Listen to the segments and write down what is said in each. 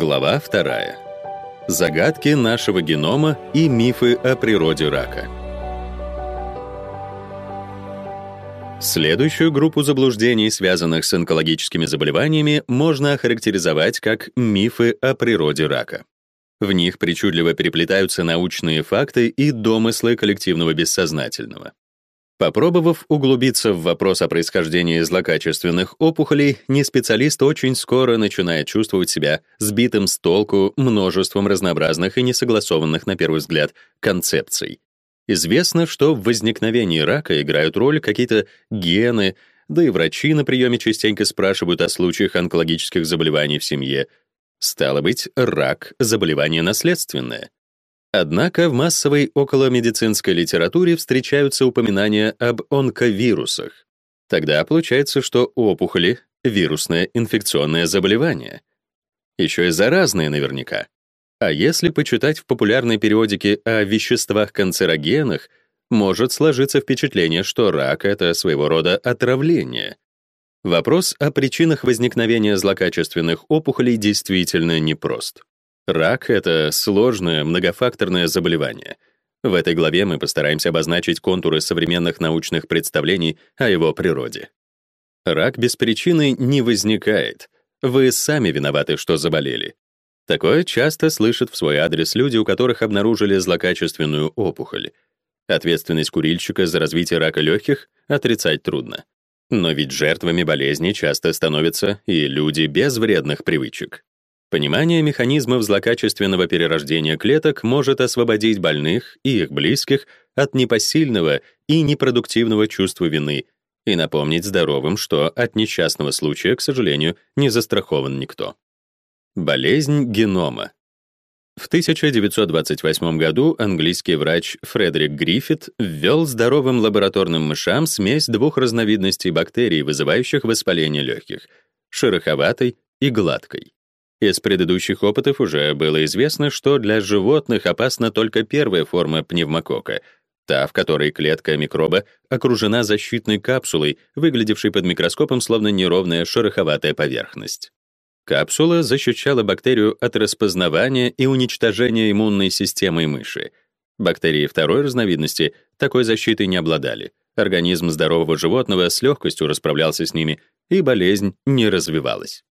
Глава 2. Загадки нашего генома и мифы о природе рака. Следующую группу заблуждений, связанных с онкологическими заболеваниями, можно охарактеризовать как мифы о природе рака. В них причудливо переплетаются научные факты и домыслы коллективного бессознательного. Попробовав углубиться в вопрос о происхождении злокачественных опухолей, неспециалист очень скоро начинает чувствовать себя сбитым с толку множеством разнообразных и несогласованных на первый взгляд концепций. Известно, что в возникновении рака играют роль какие-то гены, да и врачи на приеме частенько спрашивают о случаях онкологических заболеваний в семье. Стало быть, рак — заболевание наследственное. Однако в массовой околомедицинской литературе встречаются упоминания об онковирусах. Тогда получается, что опухоли — вирусное инфекционное заболевание. Еще и заразные наверняка. А если почитать в популярной периодике о веществах-канцерогенах, может сложиться впечатление, что рак — это своего рода отравление. Вопрос о причинах возникновения злокачественных опухолей действительно непрост. Рак — это сложное, многофакторное заболевание. В этой главе мы постараемся обозначить контуры современных научных представлений о его природе. Рак без причины не возникает. Вы сами виноваты, что заболели. Такое часто слышат в свой адрес люди, у которых обнаружили злокачественную опухоль. Ответственность курильщика за развитие рака легких отрицать трудно. Но ведь жертвами болезни часто становятся и люди без вредных привычек. Понимание механизмов злокачественного перерождения клеток может освободить больных и их близких от непосильного и непродуктивного чувства вины и напомнить здоровым, что от несчастного случая, к сожалению, не застрахован никто. Болезнь генома. В 1928 году английский врач Фредерик Гриффит ввел здоровым лабораторным мышам смесь двух разновидностей бактерий, вызывающих воспаление легких — шероховатой и гладкой. Из предыдущих опытов уже было известно, что для животных опасна только первая форма пневмокока, та, в которой клетка микроба окружена защитной капсулой, выглядевшей под микроскопом словно неровная шероховатая поверхность. Капсула защищала бактерию от распознавания и уничтожения иммунной системы мыши. Бактерии второй разновидности такой защитой не обладали. Организм здорового животного с легкостью расправлялся с ними, и болезнь не развивалась.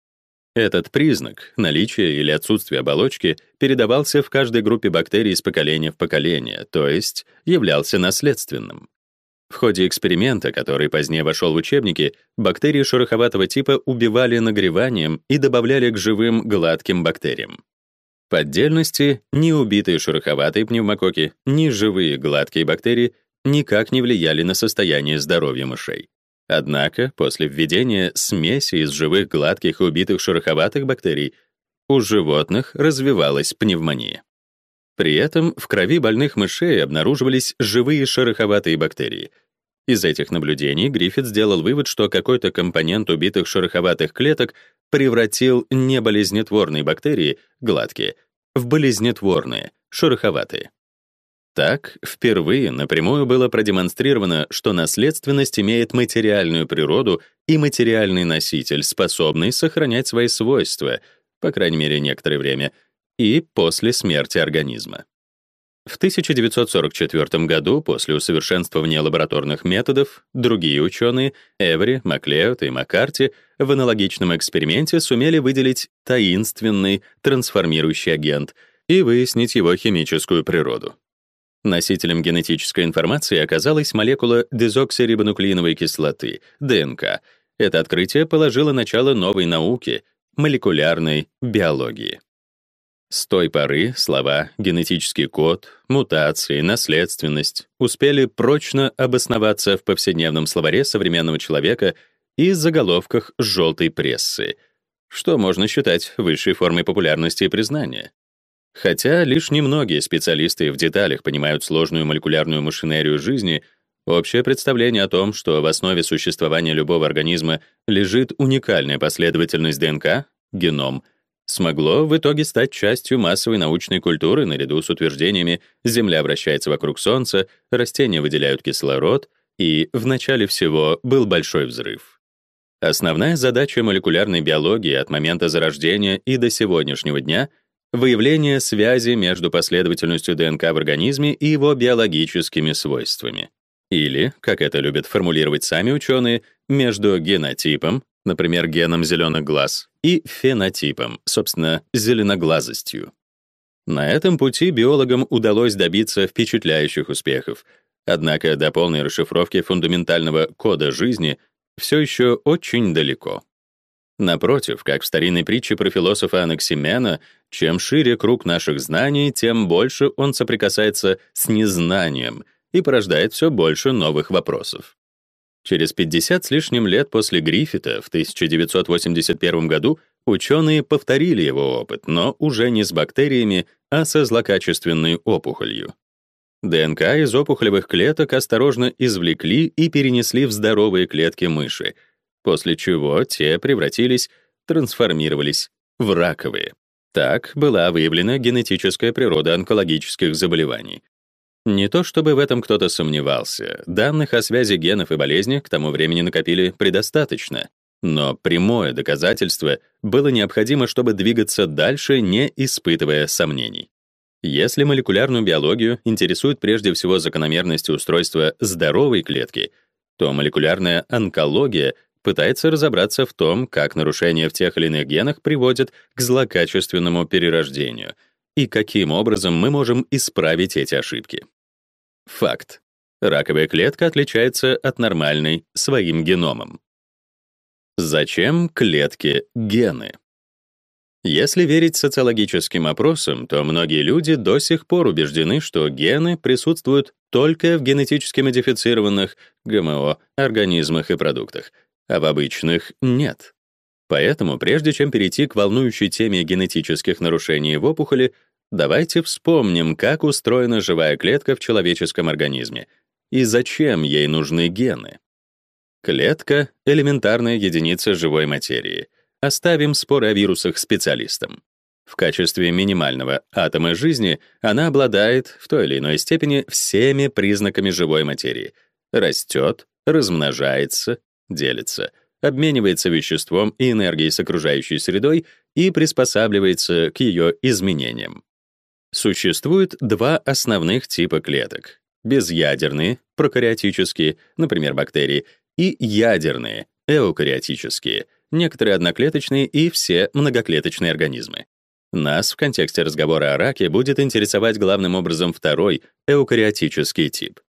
Этот признак, наличие или отсутствие оболочки, передавался в каждой группе бактерий из поколения в поколение, то есть являлся наследственным. В ходе эксперимента, который позднее вошел в учебники, бактерии шероховатого типа убивали нагреванием и добавляли к живым гладким бактериям. По отдельности, ни убитые шероховатые пневмококи, ни живые гладкие бактерии никак не влияли на состояние здоровья мышей. Однако после введения смеси из живых гладких и убитых шероховатых бактерий у животных развивалась пневмония. При этом в крови больных мышей обнаруживались живые шероховатые бактерии. Из этих наблюдений Гриффит сделал вывод, что какой-то компонент убитых шероховатых клеток превратил неболезнетворные бактерии, гладкие, в болезнетворные, шероховатые. Так, впервые напрямую было продемонстрировано, что наследственность имеет материальную природу и материальный носитель, способный сохранять свои свойства, по крайней мере, некоторое время, и после смерти организма. В 1944 году, после усовершенствования лабораторных методов, другие ученые, Эври, Маклеод и Маккарти, в аналогичном эксперименте сумели выделить таинственный трансформирующий агент и выяснить его химическую природу. Носителем генетической информации оказалась молекула дезоксирибонуклеиновой кислоты, ДНК. Это открытие положило начало новой науке — молекулярной биологии. С той поры слова «генетический код», «мутации», «наследственность» успели прочно обосноваться в повседневном словаре современного человека и заголовках желтой прессы, что можно считать высшей формой популярности и признания. Хотя лишь немногие специалисты в деталях понимают сложную молекулярную машинерию жизни, общее представление о том, что в основе существования любого организма лежит уникальная последовательность ДНК, геном, смогло в итоге стать частью массовой научной культуры наряду с утверждениями «Земля вращается вокруг Солнца», «Растения выделяют кислород» и «В начале всего был большой взрыв». Основная задача молекулярной биологии от момента зарождения и до сегодняшнего дня — выявление связи между последовательностью ДНК в организме и его биологическими свойствами. Или, как это любят формулировать сами ученые, между генотипом, например, геном зеленых глаз, и фенотипом, собственно, зеленоглазостью. На этом пути биологам удалось добиться впечатляющих успехов. Однако до полной расшифровки фундаментального кода жизни все еще очень далеко. Напротив, как в старинной притче про философа Анаксимена, чем шире круг наших знаний, тем больше он соприкасается с незнанием и порождает все больше новых вопросов. Через 50 с лишним лет после Гриффита в 1981 году ученые повторили его опыт, но уже не с бактериями, а со злокачественной опухолью. ДНК из опухолевых клеток осторожно извлекли и перенесли в здоровые клетки мыши, после чего те превратились, трансформировались в раковые. Так была выявлена генетическая природа онкологических заболеваний. Не то чтобы в этом кто-то сомневался, данных о связи генов и болезни к тому времени накопили предостаточно, но прямое доказательство было необходимо, чтобы двигаться дальше, не испытывая сомнений. Если молекулярную биологию интересует прежде всего закономерности устройства здоровой клетки, то молекулярная онкология пытается разобраться в том, как нарушения в тех или иных генах приводят к злокачественному перерождению и каким образом мы можем исправить эти ошибки. Факт. Раковая клетка отличается от нормальной своим геномом. Зачем клетке гены? Если верить социологическим опросам, то многие люди до сих пор убеждены, что гены присутствуют только в генетически модифицированных ГМО организмах и продуктах, а в обычных — нет. Поэтому, прежде чем перейти к волнующей теме генетических нарушений в опухоли, давайте вспомним, как устроена живая клетка в человеческом организме и зачем ей нужны гены. Клетка — элементарная единица живой материи — Оставим споры о вирусах специалистам. В качестве минимального атома жизни она обладает в той или иной степени всеми признаками живой материи. Растет, размножается, делится, обменивается веществом и энергией с окружающей средой и приспосабливается к ее изменениям. Существует два основных типа клеток: безъядерные, прокариотические, например, бактерии, и ядерные, эукариотические — некоторые одноклеточные и все многоклеточные организмы. Нас в контексте разговора о раке будет интересовать главным образом второй, эукариотический тип.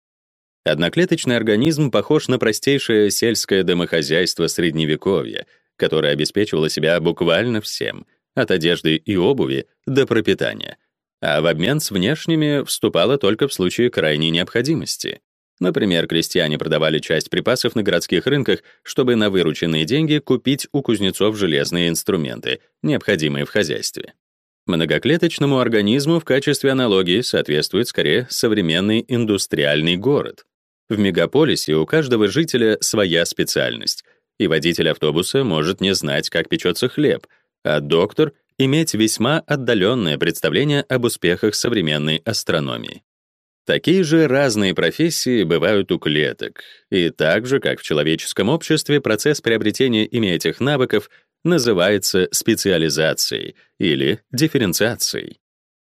Одноклеточный организм похож на простейшее сельское домохозяйство средневековья, которое обеспечивало себя буквально всем, от одежды и обуви до пропитания, а в обмен с внешними вступало только в случае крайней необходимости. Например, крестьяне продавали часть припасов на городских рынках, чтобы на вырученные деньги купить у кузнецов железные инструменты, необходимые в хозяйстве. Многоклеточному организму в качестве аналогии соответствует скорее современный индустриальный город. В мегаполисе у каждого жителя своя специальность, и водитель автобуса может не знать, как печется хлеб, а доктор — иметь весьма отдаленное представление об успехах современной астрономии. Такие же разные профессии бывают у клеток, и так же, как в человеческом обществе, процесс приобретения ими этих навыков называется специализацией или дифференциацией.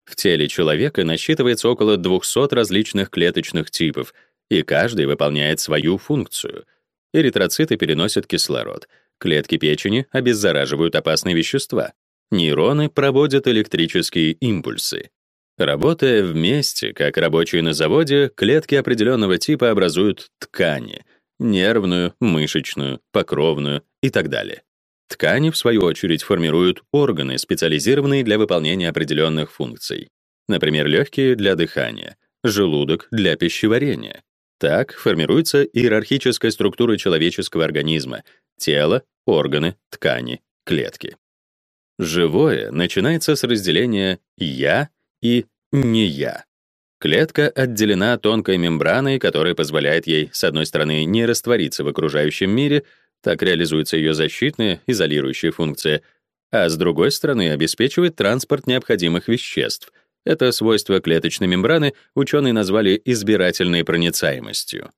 В теле человека насчитывается около 200 различных клеточных типов, и каждый выполняет свою функцию. Эритроциты переносят кислород, клетки печени обеззараживают опасные вещества, нейроны проводят электрические импульсы. Работая вместе, как рабочие на заводе, клетки определенного типа образуют ткани — нервную, мышечную, покровную и так далее. Ткани, в свою очередь, формируют органы, специализированные для выполнения определенных функций. Например, легкие для дыхания, желудок для пищеварения. Так формируется иерархическая структура человеческого организма — тело, органы, ткани, клетки. Живое начинается с разделения «я» и «не я». Клетка отделена тонкой мембраной, которая позволяет ей, с одной стороны, не раствориться в окружающем мире, так реализуется ее защитная, изолирующая функция, а с другой стороны, обеспечивает транспорт необходимых веществ. Это свойство клеточной мембраны ученые назвали избирательной проницаемостью.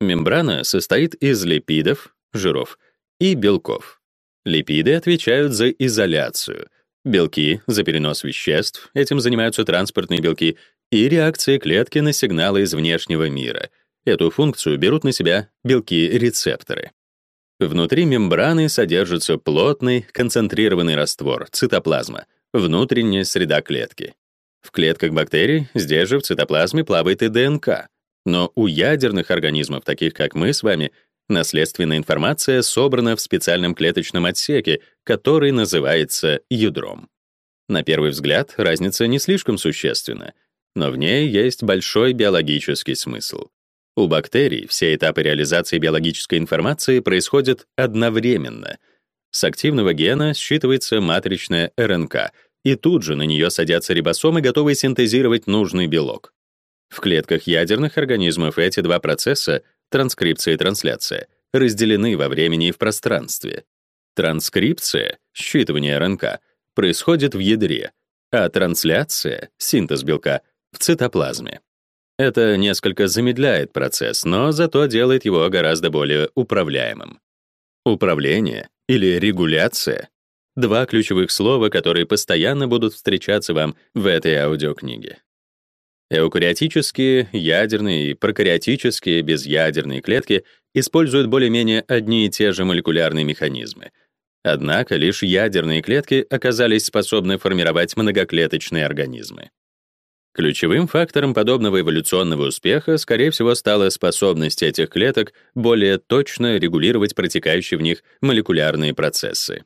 Мембрана состоит из липидов, жиров, и белков. Липиды отвечают за изоляцию, белки — за перенос веществ, этим занимаются транспортные белки, и реакции клетки на сигналы из внешнего мира. Эту функцию берут на себя белки-рецепторы. Внутри мембраны содержится плотный, концентрированный раствор — цитоплазма, внутренняя среда клетки. В клетках бактерий здесь же в цитоплазме плавает и ДНК. Но у ядерных организмов, таких как мы с вами, наследственная информация собрана в специальном клеточном отсеке, который называется ядром. На первый взгляд, разница не слишком существенна, но в ней есть большой биологический смысл. У бактерий все этапы реализации биологической информации происходят одновременно. С активного гена считывается матричная РНК, и тут же на нее садятся рибосомы, готовые синтезировать нужный белок. В клетках ядерных организмов эти два процесса, транскрипция и трансляция, разделены во времени и в пространстве. Транскрипция, считывание РНК, происходит в ядре, а трансляция, синтез белка, в цитоплазме. Это несколько замедляет процесс, но зато делает его гораздо более управляемым. Управление или регуляция — два ключевых слова, которые постоянно будут встречаться вам в этой аудиокниге. Эукариотические, ядерные и прокариотические, безъядерные клетки используют более-менее одни и те же молекулярные механизмы. Однако лишь ядерные клетки оказались способны формировать многоклеточные организмы. Ключевым фактором подобного эволюционного успеха, скорее всего, стала способность этих клеток более точно регулировать протекающие в них молекулярные процессы.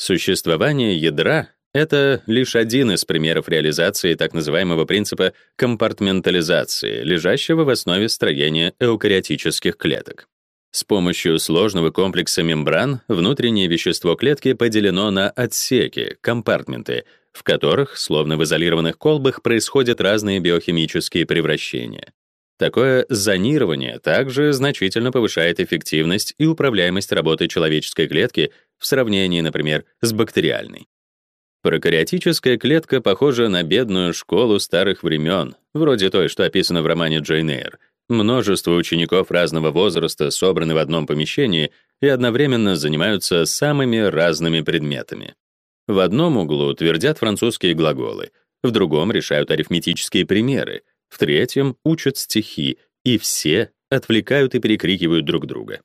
Существование ядра это лишь один из примеров реализации так называемого принципа компартментализации, лежащего в основе строения эукариотических клеток. С помощью сложного комплекса мембран внутреннее вещество клетки поделено на отсеки, компартменты, в которых, словно в изолированных колбах, происходят разные биохимические превращения. Такое зонирование также значительно повышает эффективность и управляемость работы человеческой клетки в сравнении, например, с бактериальной. Прокариотическая клетка похожа на бедную школу старых времен, вроде той, что описано в романе Джейн Эйр. Множество учеников разного возраста собраны в одном помещении и одновременно занимаются самыми разными предметами. В одном углу твердят французские глаголы, в другом решают арифметические примеры, в третьем учат стихи, и все отвлекают и перекрикивают друг друга.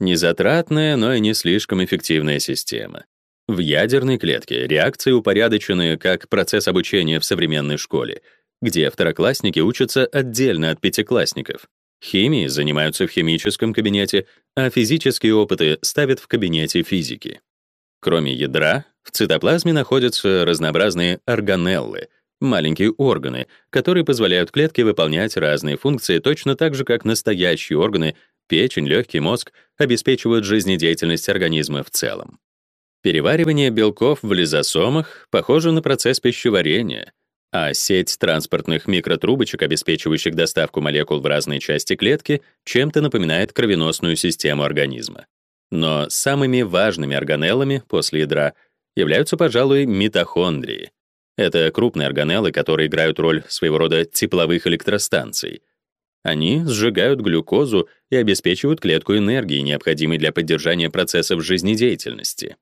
Незатратная, но и не слишком эффективная система. В ядерной клетке реакции упорядочены как процесс обучения в современной школе, где второклассники учатся отдельно от пятиклассников. Химией занимаются в химическом кабинете, а физические опыты ставят в кабинете физики. Кроме ядра, в цитоплазме находятся разнообразные органеллы, маленькие органы, которые позволяют клетке выполнять разные функции точно так же, как настоящие органы, печень, легкий мозг, обеспечивают жизнедеятельность организма в целом. Переваривание белков в лизосомах похоже на процесс пищеварения, а сеть транспортных микротрубочек, обеспечивающих доставку молекул в разные части клетки, чем-то напоминает кровеносную систему организма. Но самыми важными органеллами после ядра являются, пожалуй, митохондрии. Это крупные органеллы, которые играют роль своего рода тепловых электростанций. Они сжигают глюкозу и обеспечивают клетку энергией, необходимой для поддержания процессов жизнедеятельности.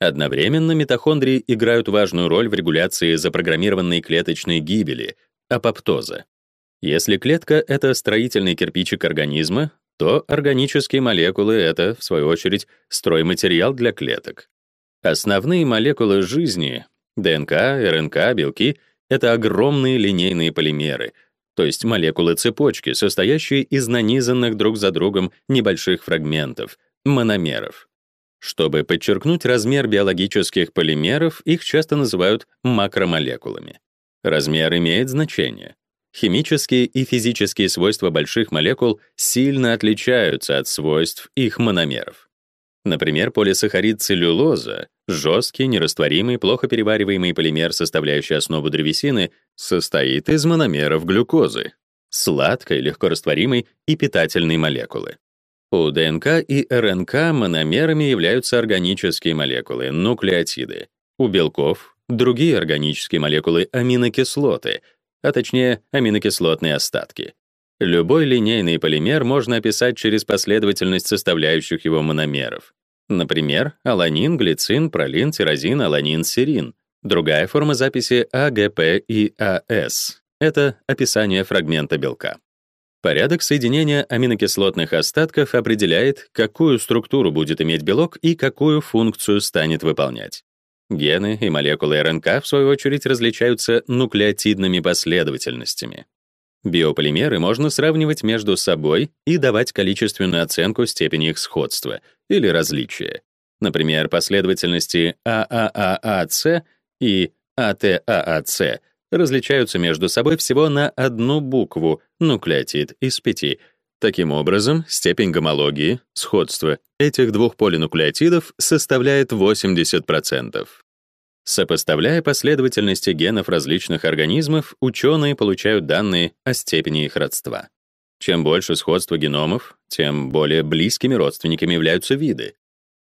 Одновременно митохондрии играют важную роль в регуляции запрограммированной клеточной гибели, апоптоза. Если клетка — это строительный кирпичик организма, то органические молекулы — это, в свою очередь, стройматериал для клеток. Основные молекулы жизни — ДНК, РНК, белки — это огромные линейные полимеры, то есть молекулы цепочки, состоящие из нанизанных друг за другом небольших фрагментов, мономеров. Чтобы подчеркнуть размер биологических полимеров, их часто называют макромолекулами. Размер имеет значение. Химические и физические свойства больших молекул сильно отличаются от свойств их мономеров. Например, полисахарид целлюлоза, жесткий, нерастворимый, плохо перевариваемый полимер, составляющий основу древесины, состоит из мономеров глюкозы, сладкой, легкорастворимой и питательной молекулы. У ДНК и РНК мономерами являются органические молекулы, нуклеотиды. У белков — другие органические молекулы, аминокислоты, а точнее аминокислотные остатки. Любой линейный полимер можно описать через последовательность составляющих его мономеров. Например, аланин, глицин, пролин, тирозин, аланин, серин. Другая форма записи АГП и АС. Это описание фрагмента белка. Порядок соединения аминокислотных остатков определяет, какую структуру будет иметь белок и какую функцию станет выполнять. Гены и молекулы РНК, в свою очередь, различаются нуклеотидными последовательностями. Биополимеры можно сравнивать между собой и давать количественную оценку степени их сходства или различия. Например, последовательности ААААЦ и АТААЦ различаются между собой всего на одну букву, нуклеотид из пяти. Таким образом, степень гомологии, сходства этих двух полинуклеотидов составляет 80%. Сопоставляя последовательности генов различных организмов, ученые получают данные о степени их родства. Чем больше сходства геномов, тем более близкими родственниками являются виды.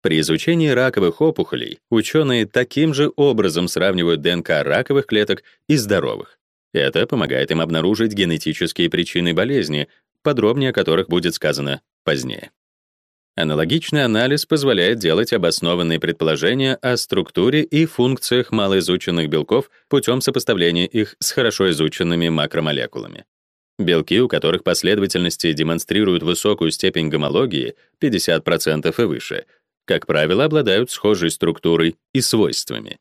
При изучении раковых опухолей ученые таким же образом сравнивают ДНК раковых клеток и здоровых. Это помогает им обнаружить генетические причины болезни, подробнее о которых будет сказано позднее. Аналогичный анализ позволяет делать обоснованные предположения о структуре и функциях малоизученных белков путем сопоставления их с хорошо изученными макромолекулами. Белки, у которых последовательности демонстрируют высокую степень гомологии, 50% и выше, как правило, обладают схожей структурой и свойствами.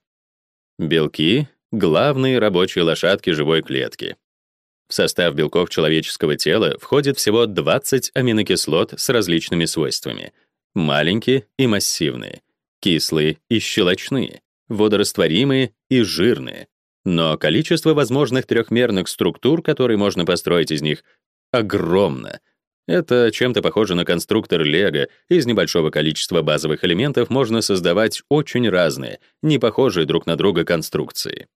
Белки — главные рабочие лошадки живой клетки. В состав белков человеческого тела входит всего 20 аминокислот с различными свойствами. Маленькие и массивные, кислые и щелочные, водорастворимые и жирные. Но количество возможных трехмерных структур, которые можно построить из них, огромно — это чем-то похоже на конструктор Лего. Из небольшого количества базовых элементов можно создавать очень разные, не похожие друг на друга конструкции.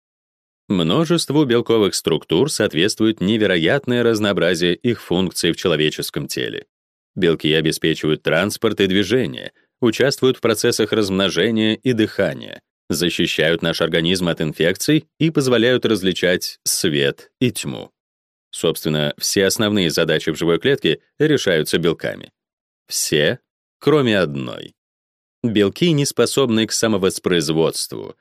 Множеству белковых структур соответствует невероятное разнообразие их функций в человеческом теле. Белки обеспечивают транспорт и движение, участвуют в процессах размножения и дыхания, защищают наш организм от инфекций и позволяют различать свет и тьму. Собственно, все основные задачи в живой клетке решаются белками. Все, кроме одной. Белки не способны к самовоспроизводству.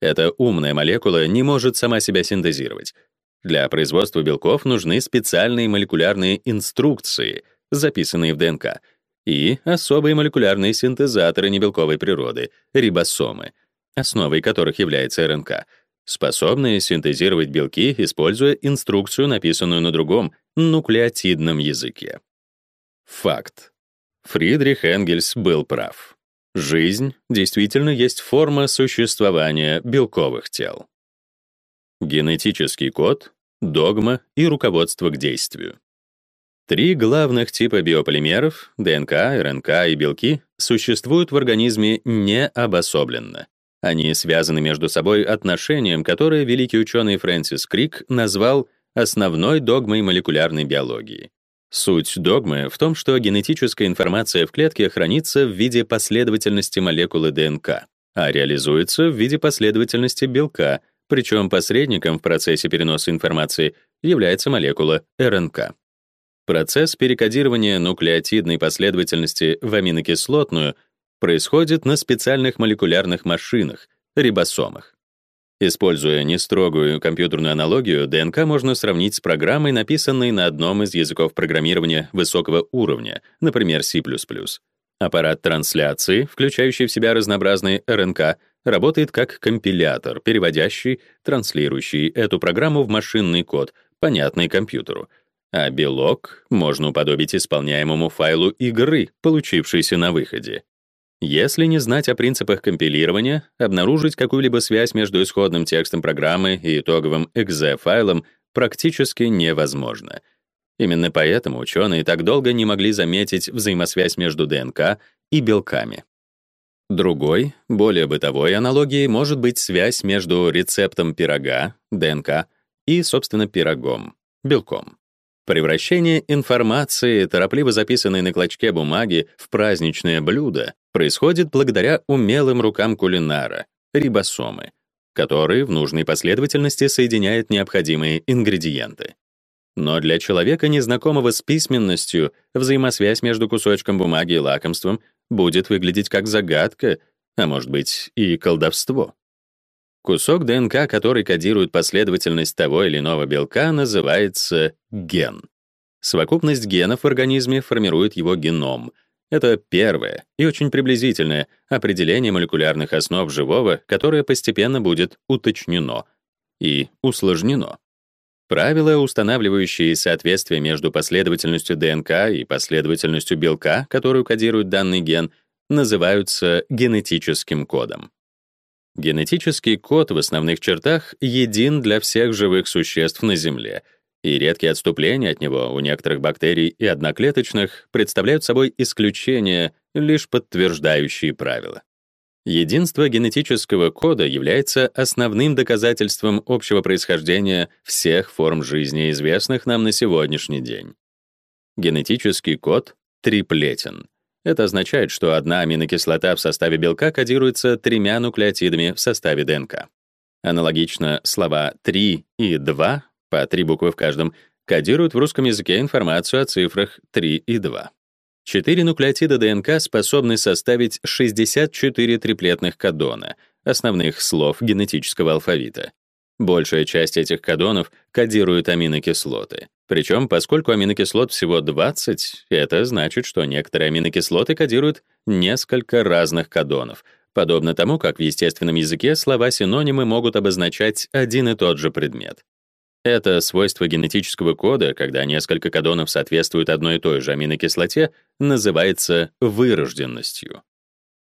Эта умная молекула не может сама себя синтезировать. Для производства белков нужны специальные молекулярные инструкции, записанные в ДНК, и особые молекулярные синтезаторы небелковой природы, рибосомы, основой которых является РНК — способные синтезировать белки, используя инструкцию, написанную на другом, нуклеотидном языке. Факт. Фридрих Энгельс был прав. Жизнь действительно есть форма существования белковых тел. Генетический код, догма и руководство к действию. Три главных типа биополимеров — ДНК, РНК и белки — существуют в организме не обособленно. Они связаны между собой отношением, которое великий ученый Фрэнсис Крик назвал основной догмой молекулярной биологии. Суть догмы в том, что генетическая информация в клетке хранится в виде последовательности молекулы ДНК, а реализуется в виде последовательности белка, причем посредником в процессе переноса информации является молекула РНК. Процесс перекодирования нуклеотидной последовательности в аминокислотную происходит на специальных молекулярных машинах, рибосомах. Используя нестрогую компьютерную аналогию, ДНК можно сравнить с программой, написанной на одном из языков программирования высокого уровня, например, C++. Аппарат трансляции, включающий в себя разнообразные РНК, работает как компилятор, переводящий, транслирующий эту программу в машинный код, понятный компьютеру. А белок можно уподобить исполняемому файлу игры, получившейся на выходе. Если не знать о принципах компилирования, обнаружить какую-либо связь между исходным текстом программы и итоговым exe-файлом практически невозможно. Именно поэтому ученые так долго не могли заметить взаимосвязь между ДНК и белками. Другой, более бытовой аналогией может быть связь между рецептом пирога, ДНК, и, собственно, пирогом, белком. Превращение информации, торопливо записанной на клочке бумаги, в праздничное блюдо происходит благодаря умелым рукам кулинара, рибосомы, которые в нужной последовательности соединяют необходимые ингредиенты. Но для человека, незнакомого с письменностью, взаимосвязь между кусочком бумаги и лакомством будет выглядеть как загадка, а может быть и колдовство. Кусок ДНК, который кодирует последовательность того или иного белка, называется ген. Совокупность генов в организме формирует его геном. Это первое и очень приблизительное определение молекулярных основ живого, которое постепенно будет уточнено и усложнено. Правила, устанавливающие соответствие между последовательностью ДНК и последовательностью белка, которую кодирует данный ген, называются генетическим кодом. Генетический код в основных чертах един для всех живых существ на Земле, и редкие отступления от него у некоторых бактерий и одноклеточных представляют собой исключения, лишь подтверждающие правила. Единство генетического кода является основным доказательством общего происхождения всех форм жизни, известных нам на сегодняшний день. Генетический код триплетен — это означает, что одна аминокислота в составе белка кодируется тремя нуклеотидами в составе ДНК. Аналогично слова 3 и 2, по три буквы в каждом, кодируют в русском языке информацию о цифрах 3 и 2. Четыре нуклеотида ДНК способны составить 64 триплетных кодона, основных слов генетического алфавита. Большая часть этих кодонов кодирует аминокислоты. Причем, поскольку аминокислот всего 20, это значит, что некоторые аминокислоты кодируют несколько разных кодонов, подобно тому, как в естественном языке слова-синонимы могут обозначать один и тот же предмет. Это свойство генетического кода, когда несколько кодонов соответствуют одной и той же аминокислоте, называется вырожденностью.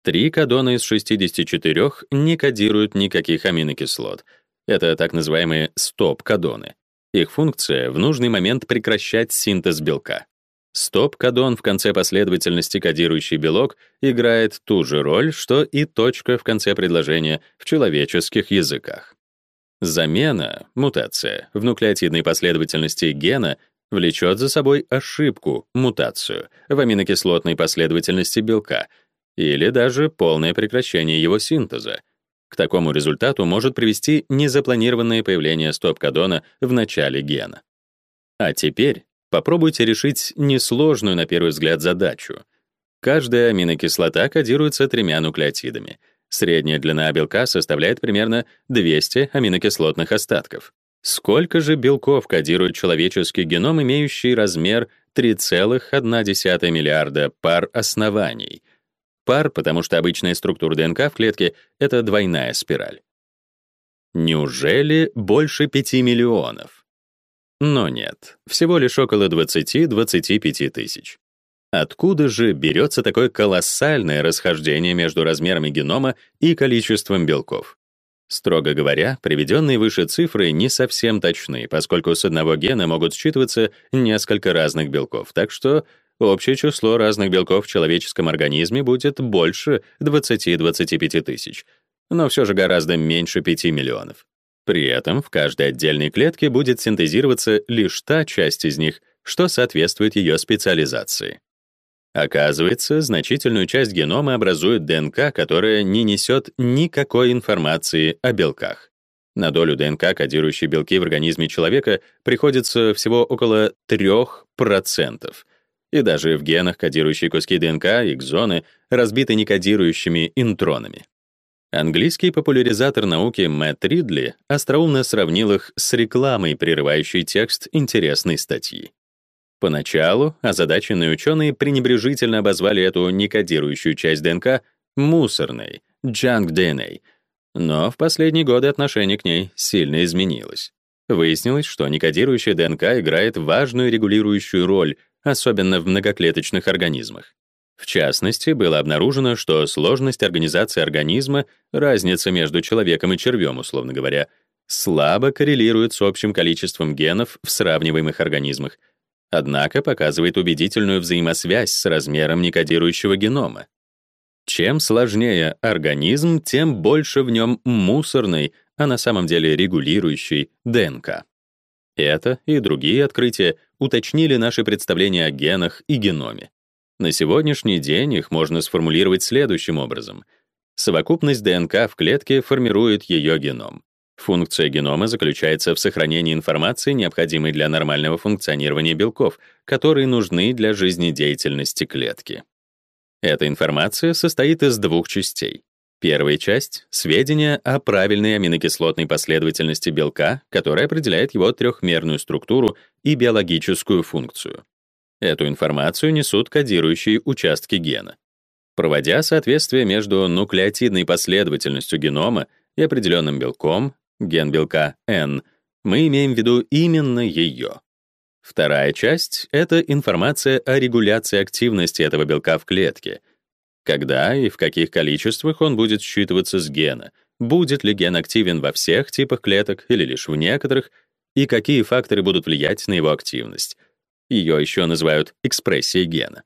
Три кодона из 64 не кодируют никаких аминокислот. Это так называемые стоп-кодоны. Их функция — в нужный момент прекращать синтез белка. Стоп-кодон в конце последовательности кодирующий белок играет ту же роль, что и точка в конце предложения в человеческих языках. Замена, мутация, в нуклеотидной последовательности гена влечет за собой ошибку, мутацию, в аминокислотной последовательности белка или даже полное прекращение его синтеза — к такому результату может привести незапланированное появление стоп-кодона в начале гена. А теперь попробуйте решить несложную на первый взгляд задачу. Каждая аминокислота кодируется тремя нуклеотидами. Средняя длина белка составляет примерно 200 аминокислотных остатков. Сколько же белков кодирует человеческий геном, имеющий размер 3,1 миллиарда пар оснований — Пар, потому что обычная структура ДНК в клетке — это двойная спираль. Неужели больше 5 миллионов? Но нет, всего лишь около 20-25 тысяч. Откуда же берется такое колоссальное расхождение между размерами генома и количеством белков? Строго говоря, приведенные выше цифры не совсем точны, поскольку с одного гена могут считываться несколько разных белков, так что общее число разных белков в человеческом организме будет больше 20-25 тысяч, но все же гораздо меньше 5 миллионов. При этом в каждой отдельной клетке будет синтезироваться лишь та часть из них, что соответствует ее специализации. Оказывается, значительную часть генома образует ДНК, которая не несет никакой информации о белках. На долю ДНК, кодирующей белки в организме человека, приходится всего около 3%, и даже в генах кодирующие куски ДНК, экзоны, разбиты некодирующими интронами. Английский популяризатор науки Мэтт Ридли остроумно сравнил их с рекламой, прерывающей текст интересной статьи. Поначалу озадаченные ученые пренебрежительно обозвали эту некодирующую часть ДНК мусорной, junk DNA, но в последние годы отношение к ней сильно изменилось. Выяснилось, что некодирующая ДНК играет важную регулирующую роль особенно в многоклеточных организмах. В частности, было обнаружено, что сложность организации организма, разница между человеком и червем, условно говоря, слабо коррелирует с общим количеством генов в сравниваемых организмах, однако показывает убедительную взаимосвязь с размером некодирующего генома. Чем сложнее организм, тем больше в нем мусорной, а на самом деле регулирующей ДНК. Это и другие открытия уточнили наши представления о генах и геноме. На сегодняшний день их можно сформулировать следующим образом. Совокупность ДНК в клетке формирует ее геном. Функция генома заключается в сохранении информации, необходимой для нормального функционирования белков, которые нужны для жизнедеятельности клетки. Эта информация состоит из двух частей. Первая часть — сведения о правильной аминокислотной последовательности белка, которая определяет его трехмерную структуру и биологическую функцию. Эту информацию несут кодирующие участки гена. Проводя соответствие между нуклеотидной последовательностью генома и определенным белком, ген белка N, мы имеем в виду именно ее. Вторая часть — это информация о регуляции активности этого белка в клетке, когда и в каких количествах он будет считываться с гена, будет ли ген активен во всех типах клеток или лишь в некоторых, и какие факторы будут влиять на его активность. Ее еще называют экспрессией гена.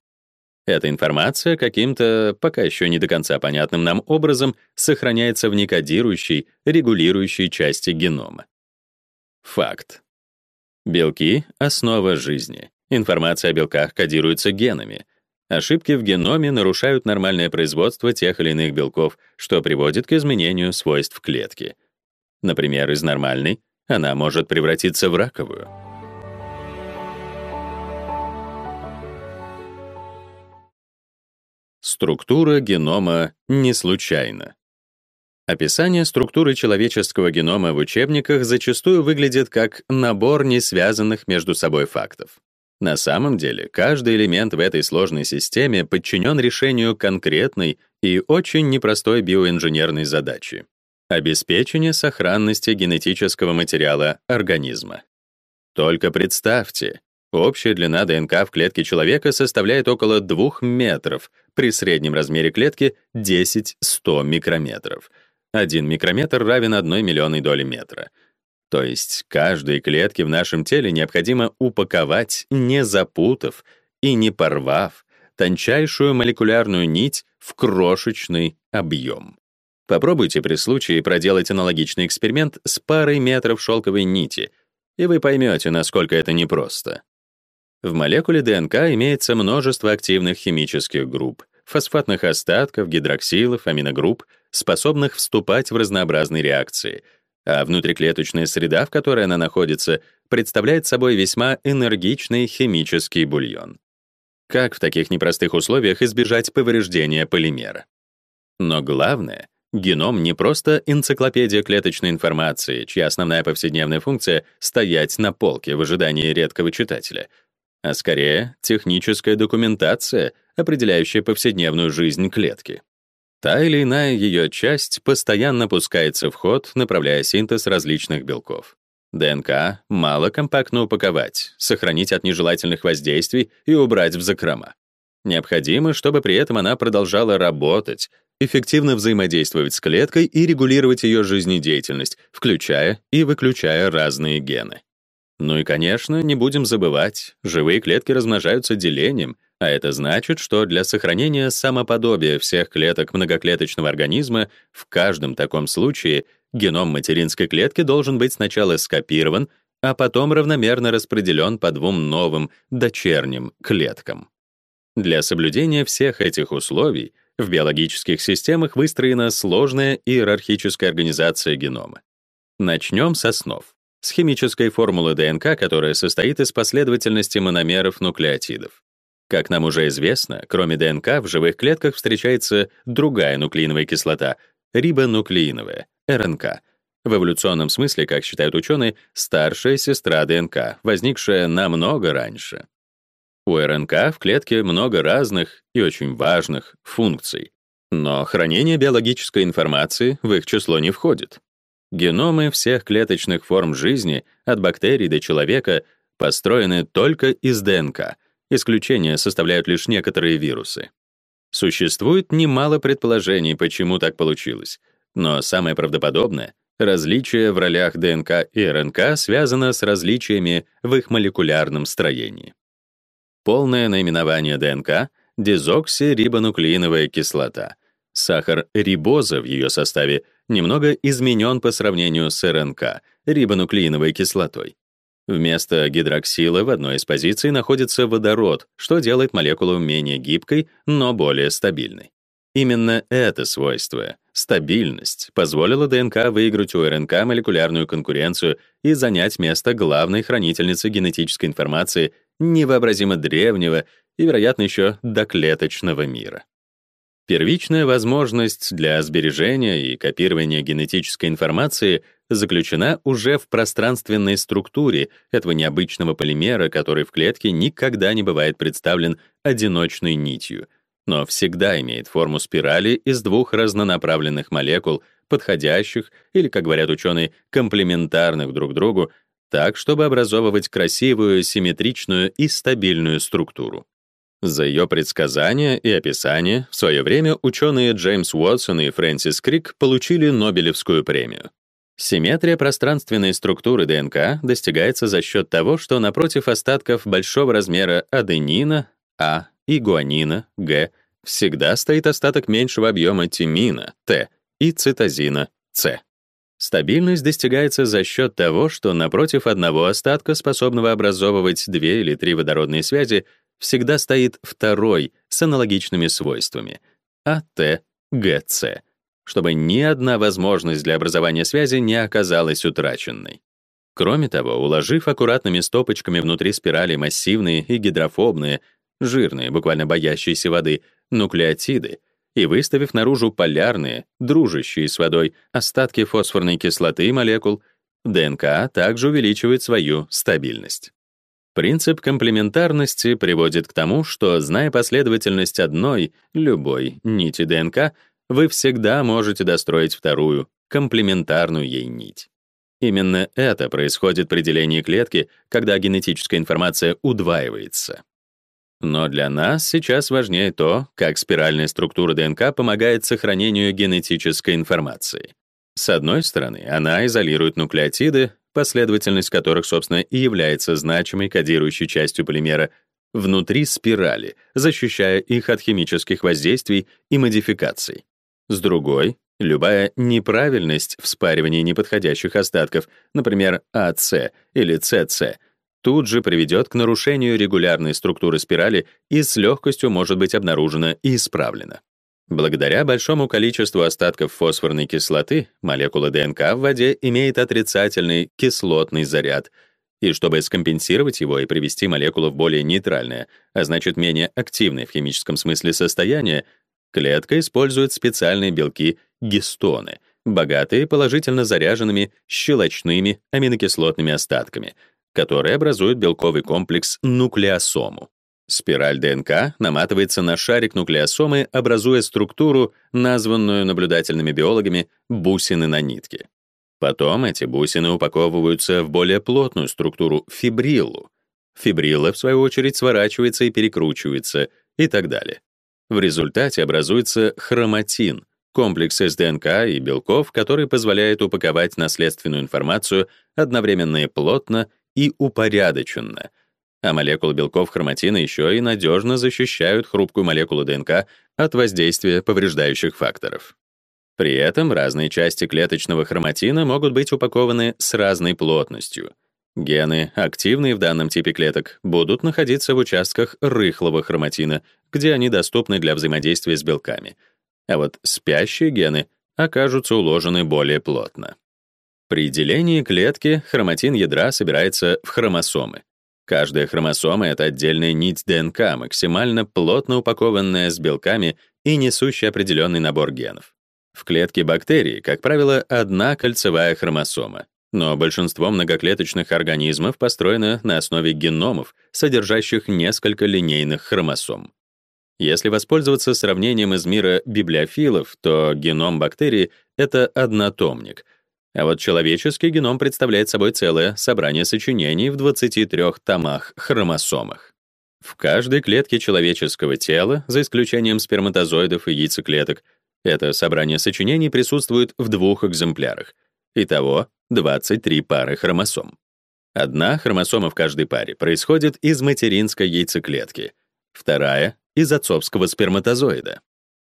Эта информация каким-то пока еще не до конца понятным нам образом сохраняется в некодирующей, регулирующей части генома. Факт. Белки — основа жизни. Информация о белках кодируется генами. Ошибки в геноме нарушают нормальное производство тех или иных белков, что приводит к изменению свойств клетки. Например, из нормальной она может превратиться в раковую. Структура генома не случайна. Описание структуры человеческого генома в учебниках зачастую выглядит как набор несвязанных между собой фактов. На самом деле, каждый элемент в этой сложной системе подчинен решению конкретной и очень непростой биоинженерной задачи — обеспечение сохранности генетического материала организма. Только представьте, общая длина ДНК в клетке человека составляет около 2 метров, при среднем размере клетки 10-100 микрометров. 1 микрометр равен 1 миллионной доли метра. То есть каждой клетке в нашем теле необходимо упаковать, не запутав и не порвав, тончайшую молекулярную нить в крошечный объем. Попробуйте при случае проделать аналогичный эксперимент с парой метров шелковой нити, и вы поймете, насколько это непросто. В молекуле ДНК имеется множество активных химических групп, фосфатных остатков, гидроксилов, аминогрупп, способных вступать в разнообразные реакции, а внутриклеточная среда, в которой она находится, представляет собой весьма энергичный химический бульон. Как в таких непростых условиях избежать повреждения полимера? Но главное, геном не просто энциклопедия клеточной информации, чья основная повседневная функция — стоять на полке в ожидании редкого читателя — а скорее техническая документация, определяющая повседневную жизнь клетки. Та или иная ее часть постоянно пускается в ход, направляя синтез различных белков. ДНК мало компактно упаковать, сохранить от нежелательных воздействий и убрать в закрома. Необходимо, чтобы при этом она продолжала работать, эффективно взаимодействовать с клеткой и регулировать ее жизнедеятельность, включая и выключая разные гены. Ну и, конечно, не будем забывать, живые клетки размножаются делением, а это значит, что для сохранения самоподобия всех клеток многоклеточного организма в каждом таком случае геном материнской клетки должен быть сначала скопирован, а потом равномерно распределен по двум новым дочерним клеткам. Для соблюдения всех этих условий в биологических системах выстроена сложная иерархическая организация генома. Начнем с основ с химической формулы ДНК, которая состоит из последовательности мономеров нуклеотидов. Как нам уже известно, кроме ДНК в живых клетках встречается другая нуклеиновая кислота — рибонуклеиновая, РНК. В эволюционном смысле, как считают ученые, старшая сестра ДНК, возникшая намного раньше. У РНК в клетке много разных и очень важных функций, но хранение биологической информации в их число не входит. Геномы всех клеточных форм жизни, от бактерий до человека, построены только из ДНК. Исключения составляют лишь некоторые вирусы. Существует немало предположений, почему так получилось, но самое правдоподобное — различие в ролях ДНК и РНК связано с различиями в их молекулярном строении. Полное наименование ДНК — дезоксирибонуклеиновая кислота. Сахар рибоза в ее составе — немного изменен по сравнению с РНК, рибонуклеиновой кислотой. Вместо гидроксила в одной из позиций находится водород, что делает молекулу менее гибкой, но более стабильной. Именно это свойство, стабильность, позволило ДНК выиграть у РНК молекулярную конкуренцию и занять место главной хранительницы генетической информации невообразимо древнего и, вероятно, еще доклеточного мира. Первичная возможность для сбережения и копирования генетической информации заключена уже в пространственной структуре этого необычного полимера, который в клетке никогда не бывает представлен одиночной нитью, но всегда имеет форму спирали из двух разнонаправленных молекул, подходящих или, как говорят ученые, комплементарных друг другу, так, чтобы образовывать красивую, симметричную и стабильную структуру. За ее предсказания и описание в свое время ученые Джеймс Уотсон и Фрэнсис Крик получили Нобелевскую премию. Симметрия пространственной структуры ДНК достигается за счет того, что напротив остатков большого размера аденина А и гуанина Г всегда стоит остаток меньшего объема тимина Т и цитозина С. Стабильность достигается за счет того, что напротив одного остатка, способного образовывать две или три водородные связи, всегда стоит второй с аналогичными свойствами АТ, ГЦ, чтобы ни одна возможность для образования связи не оказалась утраченной. Кроме того, уложив аккуратными стопочками внутри спирали массивные и гидрофобные, жирные, буквально боящиеся воды, нуклеотиды, и выставив наружу полярные, дружащие с водой остатки фосфорной кислоты молекул, ДНК также увеличивает свою стабильность. Принцип комплементарности приводит к тому, что, зная последовательность одной, любой нити ДНК, вы всегда можете достроить вторую, комплементарную ей нить. Именно это происходит при делении клетки, когда генетическая информация удваивается. Но для нас сейчас важнее то, как спиральная структура ДНК помогает сохранению генетической информации. С одной стороны, она изолирует нуклеотиды, последовательность которых, собственно, и является значимой кодирующей частью полимера, внутри спирали, защищая их от химических воздействий и модификаций. С другой, любая неправильность в спаривании неподходящих остатков, например, АЦ или ЦЦ, тут же приведет к нарушению регулярной структуры спирали и с легкостью может быть обнаружена и исправлена. Благодаря большому количеству остатков фосфорной кислоты молекула ДНК в воде имеет отрицательный кислотный заряд, и чтобы скомпенсировать его и привести молекулу в более нейтральное, а значит менее активное в химическом смысле состояние, клетка использует специальные белки гистоны, богатые положительно заряженными щелочными аминокислотными остатками, которые образуют белковый комплекс нуклеосому. Спираль ДНК наматывается на шарик нуклеосомы, образуя структуру, названную наблюдательными биологами бусины на нитке. Потом эти бусины упаковываются в более плотную структуру фибриллу. Фибрилла, в свою очередь, сворачивается и перекручивается и так далее. В результате образуется хроматин, комплекс из ДНК и белков, который позволяет упаковать наследственную информацию одновременно и плотно и упорядоченно — а молекулы белков хроматина еще и надежно защищают хрупкую молекулу ДНК от воздействия повреждающих факторов. При этом разные части клеточного хроматина могут быть упакованы с разной плотностью. Гены, активные в данном типе клеток, будут находиться в участках рыхлого хроматина, где они доступны для взаимодействия с белками. А вот спящие гены окажутся уложены более плотно. При делении клетки хроматин ядра собирается в хромосомы, Каждая хромосома — это отдельная нить ДНК, максимально плотно упакованная с белками и несущая определенный набор генов. В клетке бактерий, как правило, одна кольцевая хромосома, но большинство многоклеточных организмов построено на основе геномов, содержащих несколько линейных хромосом. Если воспользоваться сравнением из мира библиофилов, то геном бактерии — это однотомник — а вот человеческий геном представляет собой целое собрание сочинений в 23 томах хромосомах. В каждой клетке человеческого тела, за исключением сперматозоидов и яйцеклеток, это собрание сочинений присутствует в двух экземплярах. Итого 23 пары хромосом. Одна хромосома в каждой паре происходит из материнской яйцеклетки, вторая — из отцовского сперматозоида.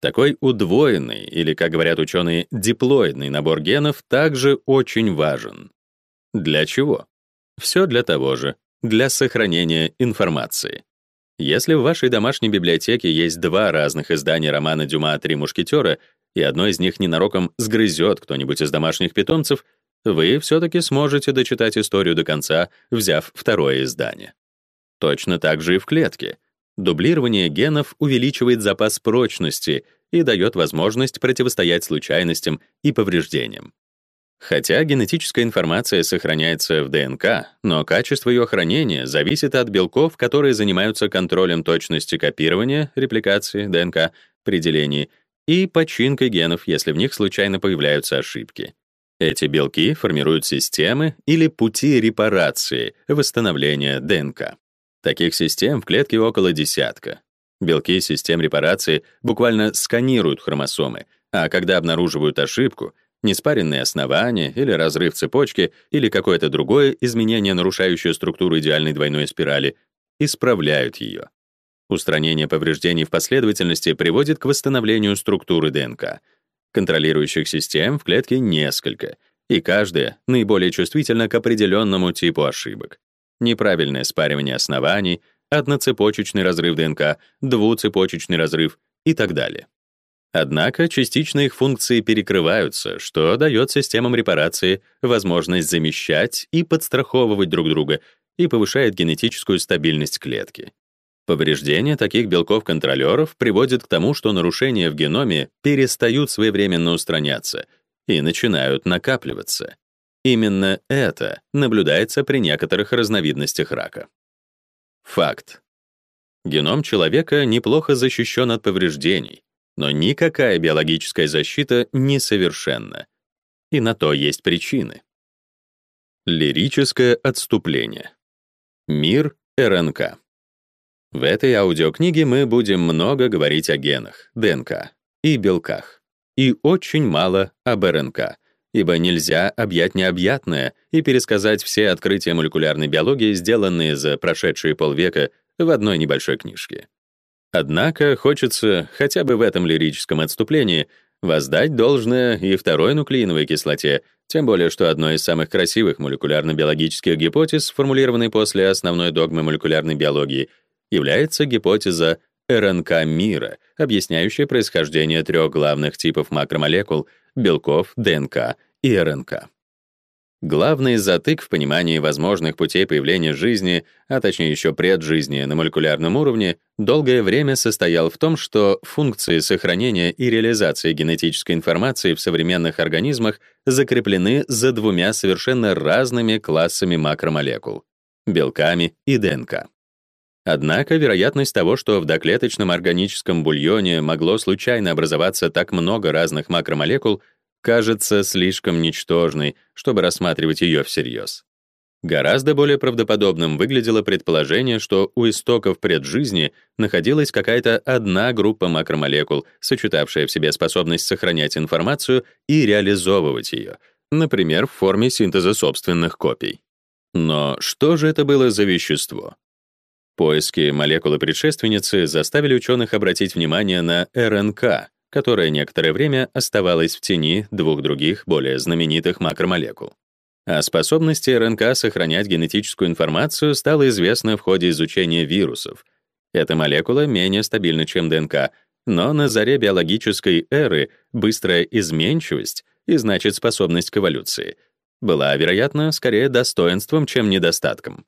Такой удвоенный, или, как говорят ученые, диплоидный набор генов также очень важен. Для чего? Все для того же, для сохранения информации. Если в вашей домашней библиотеке есть два разных издания романа Дюма «Три мушкетера», и одно из них ненароком сгрызет кто-нибудь из домашних питомцев, вы все-таки сможете дочитать историю до конца, взяв второе издание. Точно так же и в клетке. Дублирование генов увеличивает запас прочности и дает возможность противостоять случайностям и повреждениям. Хотя генетическая информация сохраняется в ДНК, но качество ее хранения зависит от белков, которые занимаются контролем точности копирования, репликации ДНК при делении и починкой генов, если в них случайно появляются ошибки. Эти белки формируют системы или пути репарации, восстановления ДНК. Таких систем в клетке около десятка. Белки систем репарации буквально сканируют хромосомы, а когда обнаруживают ошибку, неспаренные основания или разрыв цепочки или какое-то другое изменение, нарушающее структуру идеальной двойной спирали, исправляют ее. Устранение повреждений в последовательности приводит к восстановлению структуры ДНК. Контролирующих систем в клетке несколько, и каждая наиболее чувствительна к определенному типу ошибок. Неправильное спаривание оснований, одноцепочечный разрыв ДНК, двуцепочечный разрыв и так далее. Однако частично их функции перекрываются, что дает системам репарации возможность замещать и подстраховывать друг друга и повышает генетическую стабильность клетки. Повреждение таких белков-контролеров приводит к тому, что нарушения в геноме перестают своевременно устраняться и начинают накапливаться. Именно это наблюдается при некоторых разновидностях рака. Факт. Геном человека неплохо защищен от повреждений, но никакая биологическая защита не совершенна. И на то есть причины. Лирическое отступление. Мир РНК. В этой аудиокниге мы будем много говорить о генах, ДНК и белках, и очень мало об РНК, ибо нельзя объять необъятное и пересказать все открытия молекулярной биологии, сделанные за прошедшие полвека в одной небольшой книжке. Однако хочется хотя бы в этом лирическом отступлении воздать должное и второй нуклеиновой кислоте, тем более что одной из самых красивых молекулярно-биологических гипотез, сформулированной после основной догмы молекулярной биологии, является гипотеза РНК мира, объясняющая происхождение трех главных типов макромолекул — белков, ДНК и РНК. Главный затык в понимании возможных путей появления жизни, а точнее еще преджизни на молекулярном уровне, долгое время состоял в том, что функции сохранения и реализации генетической информации в современных организмах закреплены за двумя совершенно разными классами макромолекул — белками и ДНК. Однако вероятность того, что в доклеточном органическом бульоне могло случайно образоваться так много разных макромолекул — кажется слишком ничтожной, чтобы рассматривать ее всерьез. Гораздо более правдоподобным выглядело предположение, что у истоков преджизни находилась какая-то одна группа макромолекул, сочетавшая в себе способность сохранять информацию и реализовывать ее, например, в форме синтеза собственных копий. Но что же это было за вещество? Поиски молекулы предшественницы заставили ученых обратить внимание на РНК, которая некоторое время оставалась в тени двух других, более знаменитых макромолекул. О способности РНК сохранять генетическую информацию стало известно в ходе изучения вирусов. Эта молекула менее стабильна, чем ДНК, но на заре биологической эры быстрая изменчивость и значит способность к эволюции была, вероятно, скорее достоинством, чем недостатком.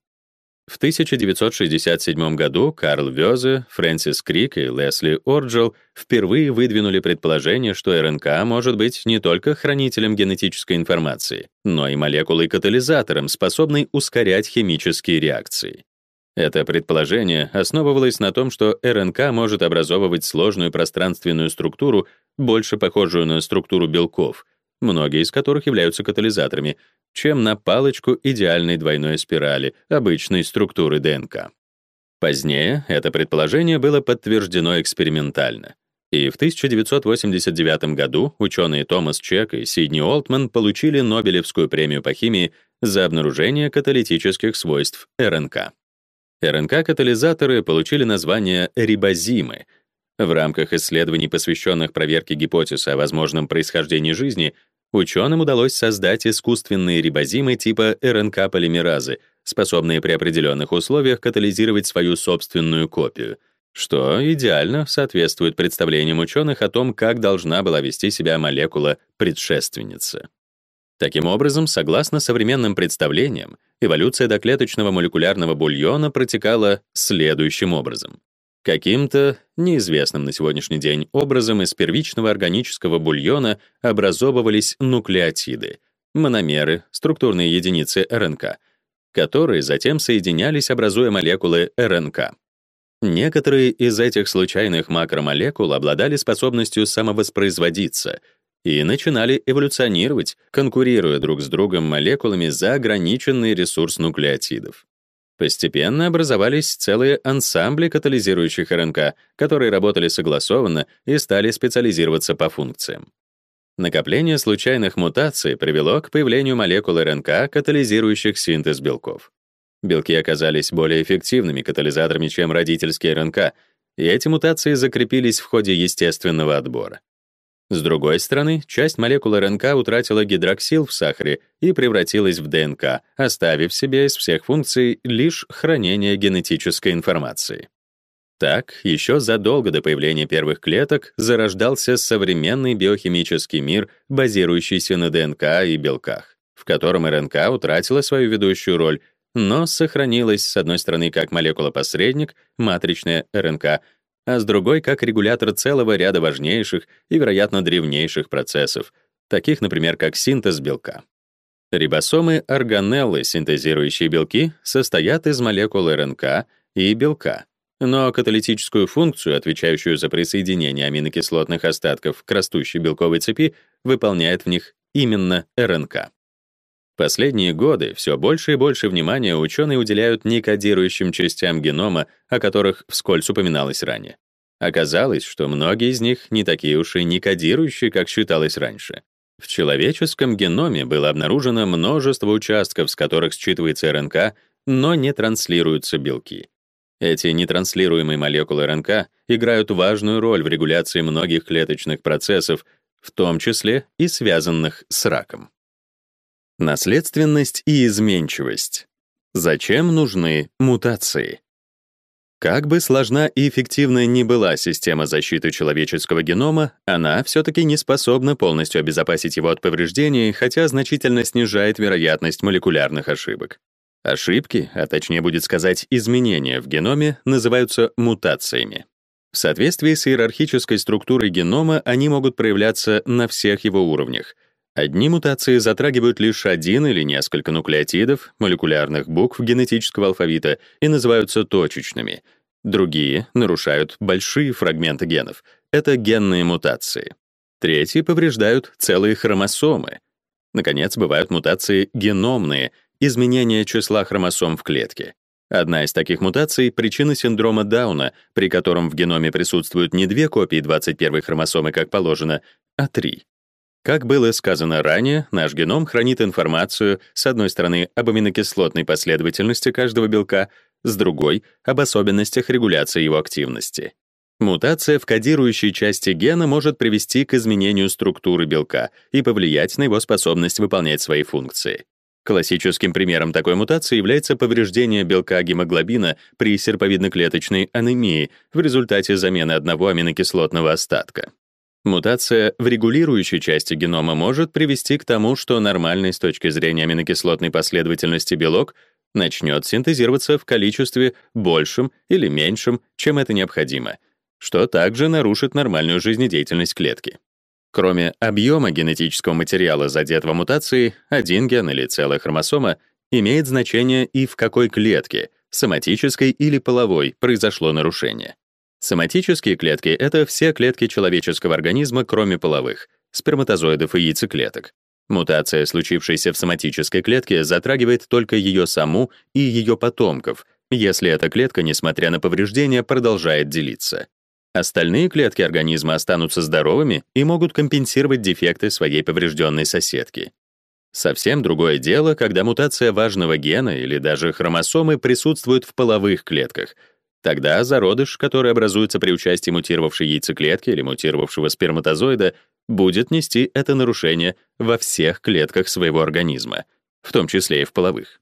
В 1967 году Карл Вёзе, Фрэнсис Крик и Лесли Орджел впервые выдвинули предположение, что РНК может быть не только хранителем генетической информации, но и молекулой-катализатором, способной ускорять химические реакции. Это предположение основывалось на том, что РНК может образовывать сложную пространственную структуру, больше похожую на структуру белков, многие из которых являются катализаторами, чем на палочку идеальной двойной спирали обычной структуры ДНК. Позднее это предположение было подтверждено экспериментально. И в 1989 году ученые Томас Чек и Сидни Олтман получили Нобелевскую премию по химии за обнаружение каталитических свойств РНК. РНК-катализаторы получили название рибозимы. В рамках исследований, посвященных проверке гипотез о возможном происхождении жизни, Ученым удалось создать искусственные рибозимы типа РНК-полимеразы, способные при определенных условиях катализировать свою собственную копию, что идеально соответствует представлениям ученых о том, как должна была вести себя молекула-предшественница. Таким образом, согласно современным представлениям, эволюция доклеточного молекулярного бульона протекала следующим образом. Каким-то неизвестным на сегодняшний день образом из первичного органического бульона образовывались нуклеотиды, мономеры, структурные единицы РНК, которые затем соединялись, образуя молекулы РНК. Некоторые из этих случайных макромолекул обладали способностью самовоспроизводиться и начинали эволюционировать, конкурируя друг с другом молекулами за ограниченный ресурс нуклеотидов. Постепенно образовались целые ансамбли катализирующих РНК, которые работали согласованно и стали специализироваться по функциям. Накопление случайных мутаций привело к появлению молекул РНК, катализирующих синтез белков. Белки оказались более эффективными катализаторами, чем родительские РНК, и эти мутации закрепились в ходе естественного отбора. С другой стороны, часть молекул РНК утратила гидроксил в сахаре и превратилась в ДНК, оставив себе из всех функций лишь хранение генетической информации. Так, еще задолго до появления первых клеток зарождался современный биохимический мир, базирующийся на ДНК и белках, в котором РНК утратила свою ведущую роль, но сохранилась с одной стороны как молекула-посредник, матричная РНК, а с другой как регулятор целого ряда важнейших и, вероятно, древнейших процессов, таких, например, как синтез белка. Рибосомы органеллы, синтезирующие белки, состоят из молекул РНК и белка. Но каталитическую функцию, отвечающую за присоединение аминокислотных остатков к растущей белковой цепи, выполняет в них именно РНК. Последние годы все больше и больше внимания ученые уделяют некодирующим частям генома, о которых вскользь упоминалось ранее. Оказалось, что многие из них не такие уж и некодирующие, как считалось раньше. В человеческом геноме было обнаружено множество участков, с которых считывается РНК, но не транслируются белки. Эти нетранслируемые молекулы РНК играют важную роль в регуляции многих клеточных процессов, в том числе и связанных с раком. Наследственность и изменчивость. Зачем нужны мутации? Как бы сложна и эффективна ни была система защиты человеческого генома, она все-таки не способна полностью обезопасить его от повреждений, хотя значительно снижает вероятность молекулярных ошибок. Ошибки, а точнее будет сказать изменения в геноме, называются мутациями. В соответствии с иерархической структурой генома они могут проявляться на всех его уровнях — Одни мутации затрагивают лишь один или несколько нуклеотидов, молекулярных букв генетического алфавита и называются точечными. Другие нарушают большие фрагменты генов. Это генные мутации. Третьи повреждают целые хромосомы. Наконец, бывают мутации геномные, изменение числа хромосом в клетке. Одна из таких мутаций — причина синдрома Дауна, при котором в геноме присутствуют не две копии 21 хромосомы, как положено, а три. Как было сказано ранее, наш геном хранит информацию, с одной стороны, об аминокислотной последовательности каждого белка, с другой — об особенностях регуляции его активности. Мутация в кодирующей части гена может привести к изменению структуры белка и повлиять на его способность выполнять свои функции. Классическим примером такой мутации является повреждение белка гемоглобина при серповидно-клеточной анемии в результате замены одного аминокислотного остатка. Мутация в регулирующей части генома может привести к тому, что нормальный с точки зрения аминокислотной последовательности белок начнет синтезироваться в количестве большем или меньшем, чем это необходимо, что также нарушит нормальную жизнедеятельность клетки. Кроме объема генетического материала, задетого мутацией, один ген или целая хромосома имеет значение и в какой клетке, соматической или половой, произошло нарушение. Соматические клетки — это все клетки человеческого организма, кроме половых, сперматозоидов и яйцеклеток. Мутация, случившаяся в соматической клетке, затрагивает только ее саму и ее потомков, если эта клетка, несмотря на повреждения, продолжает делиться. Остальные клетки организма останутся здоровыми и могут компенсировать дефекты своей поврежденной соседки. Совсем другое дело, когда мутация важного гена или даже хромосомы присутствует в половых клетках — Тогда зародыш, который образуется при участии мутировавшей яйцеклетки или мутировавшего сперматозоида, будет нести это нарушение во всех клетках своего организма, в том числе и в половых.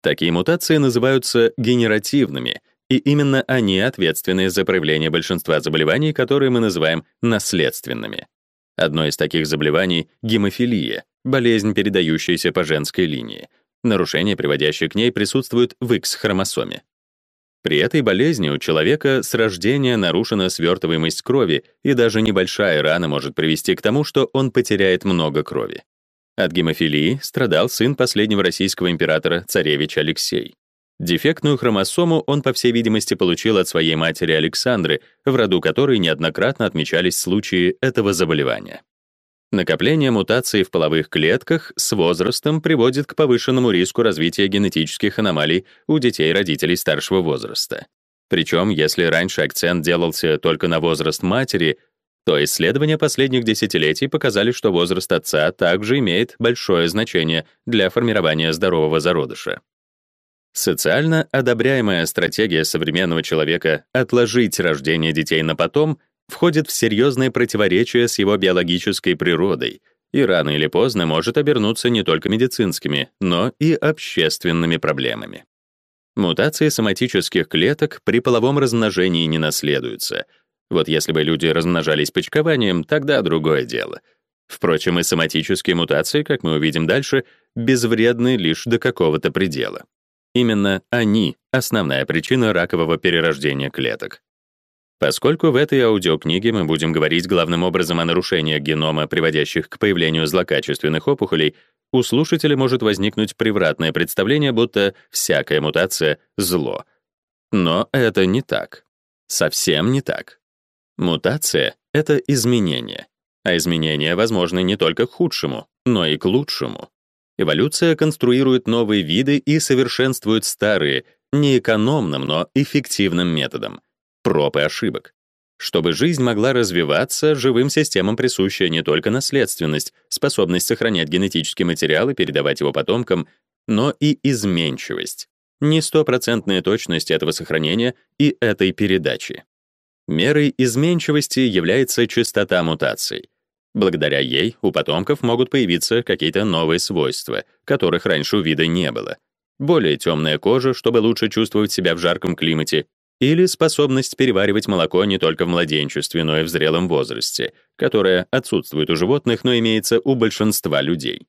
Такие мутации называются генеративными, и именно они ответственны за проявление большинства заболеваний, которые мы называем наследственными. Одно из таких заболеваний — гемофилия, болезнь, передающаяся по женской линии. Нарушения, приводящие к ней, присутствуют в X-хромосоме. При этой болезни у человека с рождения нарушена свертываемость крови, и даже небольшая рана может привести к тому, что он потеряет много крови. От гемофилии страдал сын последнего российского императора, царевич Алексей. Дефектную хромосому он, по всей видимости, получил от своей матери Александры, в роду которой неоднократно отмечались случаи этого заболевания. Накопление мутаций в половых клетках с возрастом приводит к повышенному риску развития генетических аномалий у детей родителей старшего возраста. Причем, если раньше акцент делался только на возраст матери, то исследования последних десятилетий показали, что возраст отца также имеет большое значение для формирования здорового зародыша. Социально одобряемая стратегия современного человека отложить рождение детей на потом входит в серьезное противоречие с его биологической природой и рано или поздно может обернуться не только медицинскими, но и общественными проблемами. Мутации соматических клеток при половом размножении не наследуются. Вот если бы люди размножались почкованием, тогда другое дело. Впрочем, и соматические мутации, как мы увидим дальше, безвредны лишь до какого-то предела. Именно они — основная причина ракового перерождения клеток. Поскольку в этой аудиокниге мы будем говорить главным образом о нарушениях генома, приводящих к появлению злокачественных опухолей, у слушателя может возникнуть превратное представление, будто всякая мутация — зло. Но это не так. Совсем не так. Мутация — это изменение. А изменения возможны не только к худшему, но и к лучшему. Эволюция конструирует новые виды и совершенствует старые, не экономным, но эффективным методом — проб и ошибок. Чтобы жизнь могла развиваться, живым системам присуща не только наследственность, способность сохранять генетический материал и передавать его потомкам, но и изменчивость, не стопроцентная точность этого сохранения и этой передачи. Мерой изменчивости является частота мутаций. Благодаря ей у потомков могут появиться какие-то новые свойства, которых раньше у вида не было. Более темная кожа, чтобы лучше чувствовать себя в жарком климате, или способность переваривать молоко не только в младенчестве, но и в зрелом возрасте, которая отсутствует у животных, но имеется у большинства людей.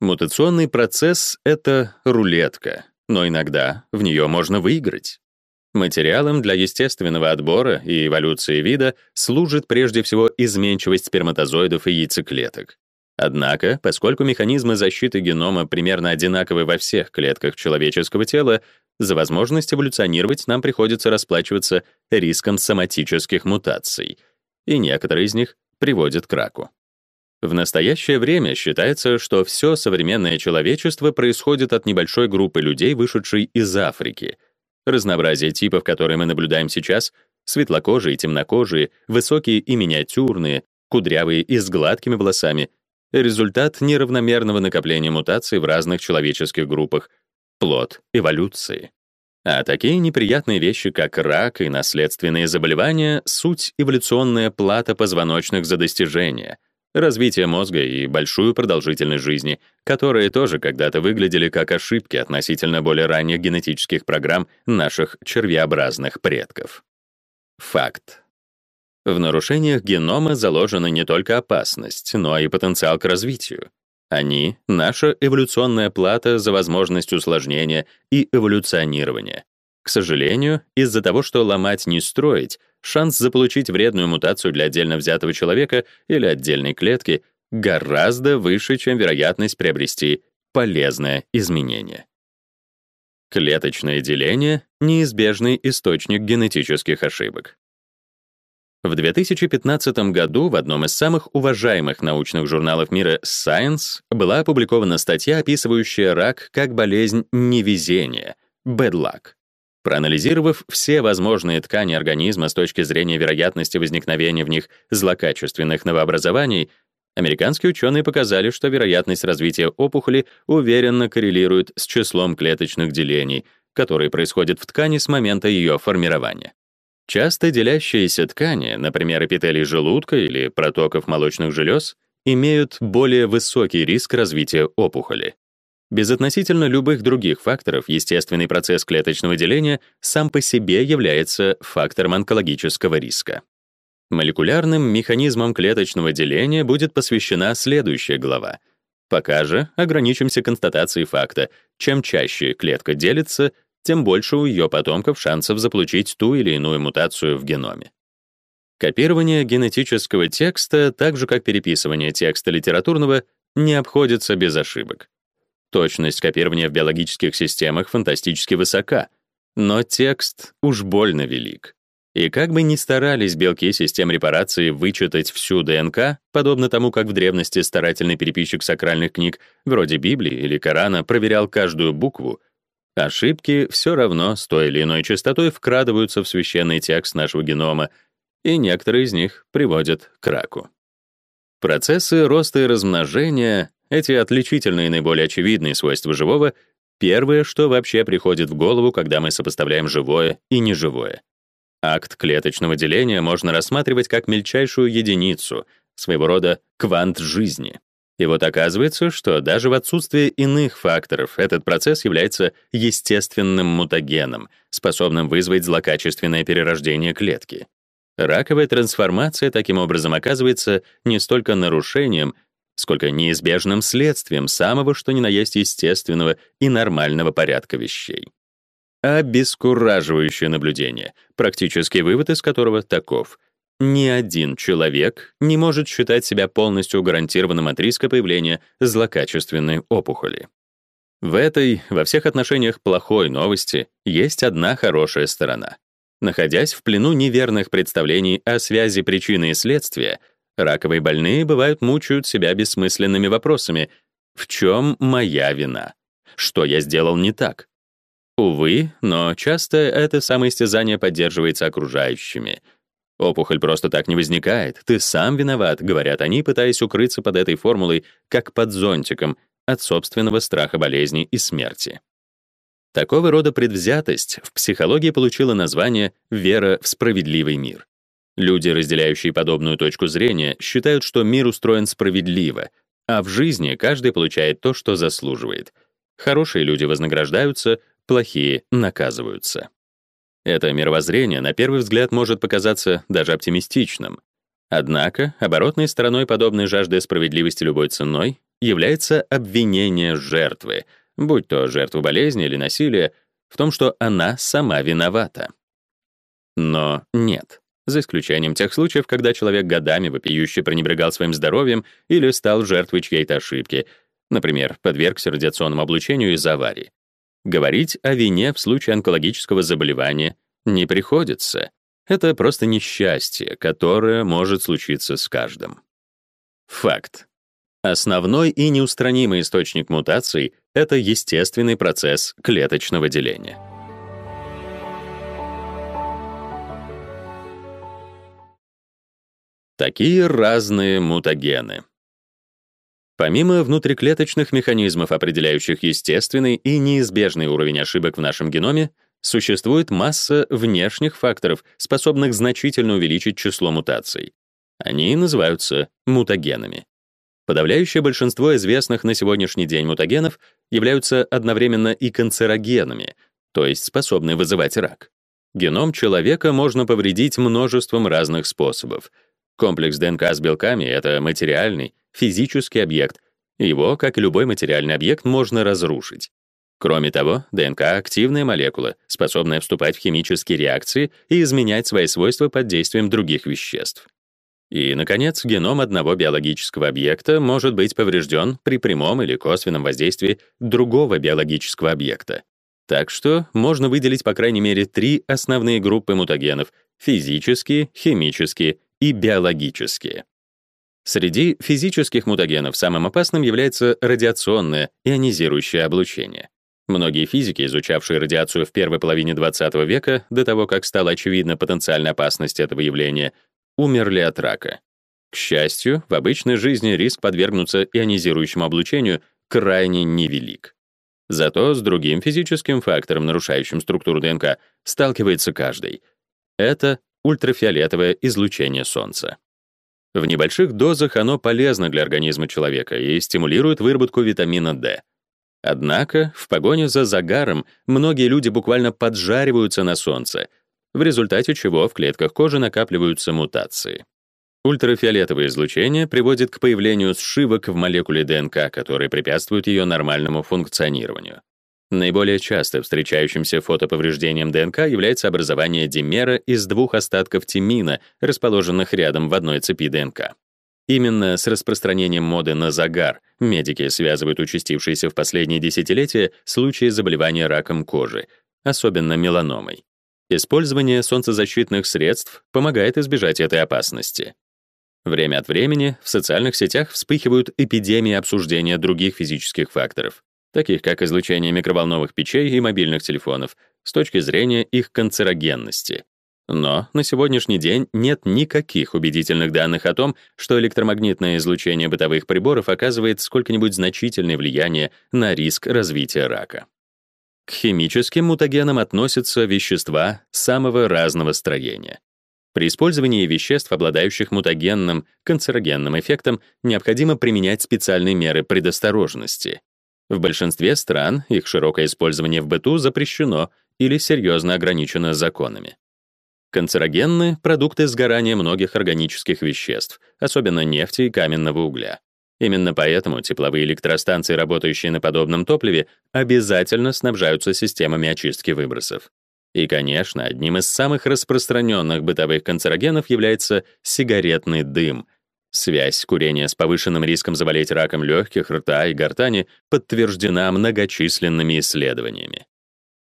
Мутационный процесс — это рулетка, но иногда в нее можно выиграть. Материалом для естественного отбора и эволюции вида служит прежде всего изменчивость сперматозоидов и яйцеклеток. Однако, поскольку механизмы защиты генома примерно одинаковы во всех клетках человеческого тела, за возможность эволюционировать нам приходится расплачиваться риском соматических мутаций, и некоторые из них приводят к раку. В настоящее время считается, что все современное человечество происходит от небольшой группы людей, вышедшей из Африки. Разнообразие типов, которые мы наблюдаем сейчас, светлокожие, темнокожие, высокие и миниатюрные, кудрявые и с гладкими волосами, результат неравномерного накопления мутаций в разных человеческих группах — плод эволюции. А такие неприятные вещи, как рак и наследственные заболевания — суть эволюционная плата позвоночных за достижение, развитие мозга и большую продолжительность жизни, которые тоже когда-то выглядели как ошибки относительно более ранних генетических программ наших червеобразных предков. Факт. В нарушениях генома заложена не только опасность, но и потенциал к развитию. Они — наша эволюционная плата за возможность усложнения и эволюционирования. К сожалению, из-за того, что ломать не строить, шанс заполучить вредную мутацию для отдельно взятого человека или отдельной клетки гораздо выше, чем вероятность приобрести полезное изменение. Клеточное деление — неизбежный источник генетических ошибок. В 2015 году в одном из самых уважаемых научных журналов мира Science была опубликована статья, описывающая рак как болезнь невезения, bad luck. Проанализировав все возможные ткани организма с точки зрения вероятности возникновения в них злокачественных новообразований, американские ученые показали, что вероятность развития опухоли уверенно коррелирует с числом клеточных делений, которые происходят в ткани с момента ее формирования. Часто делящиеся ткани, например, эпителий желудка или протоков молочных желез, имеют более высокий риск развития опухоли. Безотносительно любых других факторов, естественный процесс клеточного деления сам по себе является фактором онкологического риска. Молекулярным механизмам клеточного деления будет посвящена следующая глава. Пока же ограничимся констатацией факта. Чем чаще клетка делится, тем больше у ее потомков шансов заполучить ту или иную мутацию в геноме. Копирование генетического текста, так же как переписывание текста литературного, не обходится без ошибок. Точность копирования в биологических системах фантастически высока, но текст уж больно велик. И как бы ни старались белки систем репарации вычитать всю ДНК, подобно тому, как в древности старательный переписчик сакральных книг, вроде Библии или Корана, проверял каждую букву, ошибки все равно с той или иной частотой вкрадываются в священный текст нашего генома, и некоторые из них приводят к раку. Процессы роста и размножения, эти отличительные и наиболее очевидные свойства живого, первое, что вообще приходит в голову, когда мы сопоставляем живое и неживое. Акт клеточного деления можно рассматривать как мельчайшую единицу, своего рода квант жизни. И вот оказывается, что даже в отсутствии иных факторов этот процесс является естественным мутагеном, способным вызвать злокачественное перерождение клетки. Раковая трансформация таким образом оказывается не столько нарушением, сколько неизбежным следствием самого что ни на есть естественного и нормального порядка вещей. Обескураживающее наблюдение, практический вывод из которого таков. Ни один человек не может считать себя полностью гарантированным от риска появления злокачественной опухоли. В этой, во всех отношениях плохой новости, есть одна хорошая сторона. Находясь в плену неверных представлений о связи причины и следствия, раковые больные бывают мучают себя бессмысленными вопросами: в чем моя вина? Что я сделал не так? Увы, но часто это самоистязание поддерживается окружающими. Опухоль просто так не возникает, ты сам виноват, говорят они, пытаясь укрыться под этой формулой, как под зонтиком, от собственного страха болезни и смерти. Такого рода предвзятость в психологии получила название «вера в справедливый мир». Люди, разделяющие подобную точку зрения, считают, что мир устроен справедливо, а в жизни каждый получает то, что заслуживает. Хорошие люди вознаграждаются, плохие наказываются. Это мировоззрение на первый взгляд может показаться даже оптимистичным. Однако оборотной стороной подобной жажды справедливости любой ценой является обвинение жертвы, будь то жертва болезни или насилия, в том, что она сама виновата. Но нет, за исключением тех случаев, когда человек годами вопиюще пренебрегал своим здоровьем или стал жертвой чьей-то ошибки, например, подвергся радиационному облучению из-за аварии. Говорить о вине в случае онкологического заболевания не приходится. Это просто несчастье, которое может случиться с каждым. Факт. Основной и неустранимый источник мутаций — это естественный процесс клеточного деления. Такие разные мутагены. Помимо внутриклеточных механизмов, определяющих естественный и неизбежный уровень ошибок в нашем геноме, существует масса внешних факторов, способных значительно увеличить число мутаций. Они называются мутагенами. Подавляющее большинство известных на сегодняшний день мутагенов являются одновременно и канцерогенами, то есть способны вызывать рак. Геном человека можно повредить множеством разных способов. Комплекс ДНК с белками — это материальный, физический объект. Его, как и любой материальный объект, можно разрушить. Кроме того, ДНК — активная молекула, способная вступать в химические реакции и изменять свои свойства под действием других веществ. И, наконец, геном одного биологического объекта может быть поврежден при прямом или косвенном воздействии другого биологического объекта. Так что можно выделить по крайней мере три основные группы мутагенов — физические, химические и биологические. Среди физических мутагенов самым опасным является радиационное ионизирующее облучение. Многие физики, изучавшие радиацию в первой половине XX века, до того, как стала очевидна потенциальная опасность этого явления, умерли от рака. К счастью, в обычной жизни риск подвергнуться ионизирующему облучению крайне невелик. Зато с другим физическим фактором, нарушающим структуру ДНК, сталкивается каждый. Это ультрафиолетовое излучение Солнца. В небольших дозах оно полезно для организма человека и стимулирует выработку витамина D. Однако, в погоне за загаром многие люди буквально поджариваются на солнце, в результате чего в клетках кожи накапливаются мутации. Ультрафиолетовое излучение приводит к появлению сшивок в молекуле ДНК, которые препятствуют ее нормальному функционированию. Наиболее часто встречающимся фотоповреждением ДНК является образование димера из двух остатков тимина, расположенных рядом в одной цепи ДНК. Именно с распространением моды на загар медики связывают участившиеся в последние десятилетия случаи заболевания раком кожи, особенно меланомой. Использование солнцезащитных средств помогает избежать этой опасности. Время от времени в социальных сетях вспыхивают эпидемии обсуждения других физических факторов, таких как излучение микроволновых печей и мобильных телефонов, с точки зрения их канцерогенности. Но на сегодняшний день нет никаких убедительных данных о том, что электромагнитное излучение бытовых приборов оказывает сколько-нибудь значительное влияние на риск развития рака. К химическим мутагенам относятся вещества самого разного строения. При использовании веществ, обладающих мутагенным, канцерогенным эффектом, необходимо применять специальные меры предосторожности. В большинстве стран их широкое использование в быту запрещено или серьезно ограничено законами. Канцерогенны — продукты сгорания многих органических веществ, особенно нефти и каменного угля. Именно поэтому тепловые электростанции, работающие на подобном топливе, обязательно снабжаются системами очистки выбросов. И, конечно, одним из самых распространенных бытовых канцерогенов является сигаретный дым. Связь курения с повышенным риском заболеть раком легких, рта и гортани подтверждена многочисленными исследованиями.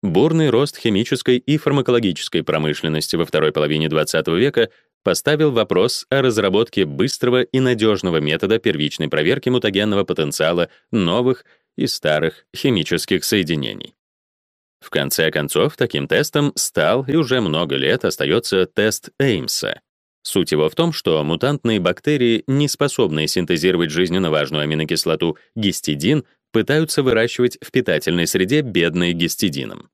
Бурный рост химической и фармакологической промышленности во второй половине XX века поставил вопрос о разработке быстрого и надежного метода первичной проверки мутагенного потенциала новых и старых химических соединений. В конце концов, таким тестом стал и уже много лет остается тест Эймса. Суть его в том, что мутантные бактерии, не способные синтезировать жизненно важную аминокислоту гистидин, пытаются выращивать в питательной среде, бедной гистидином.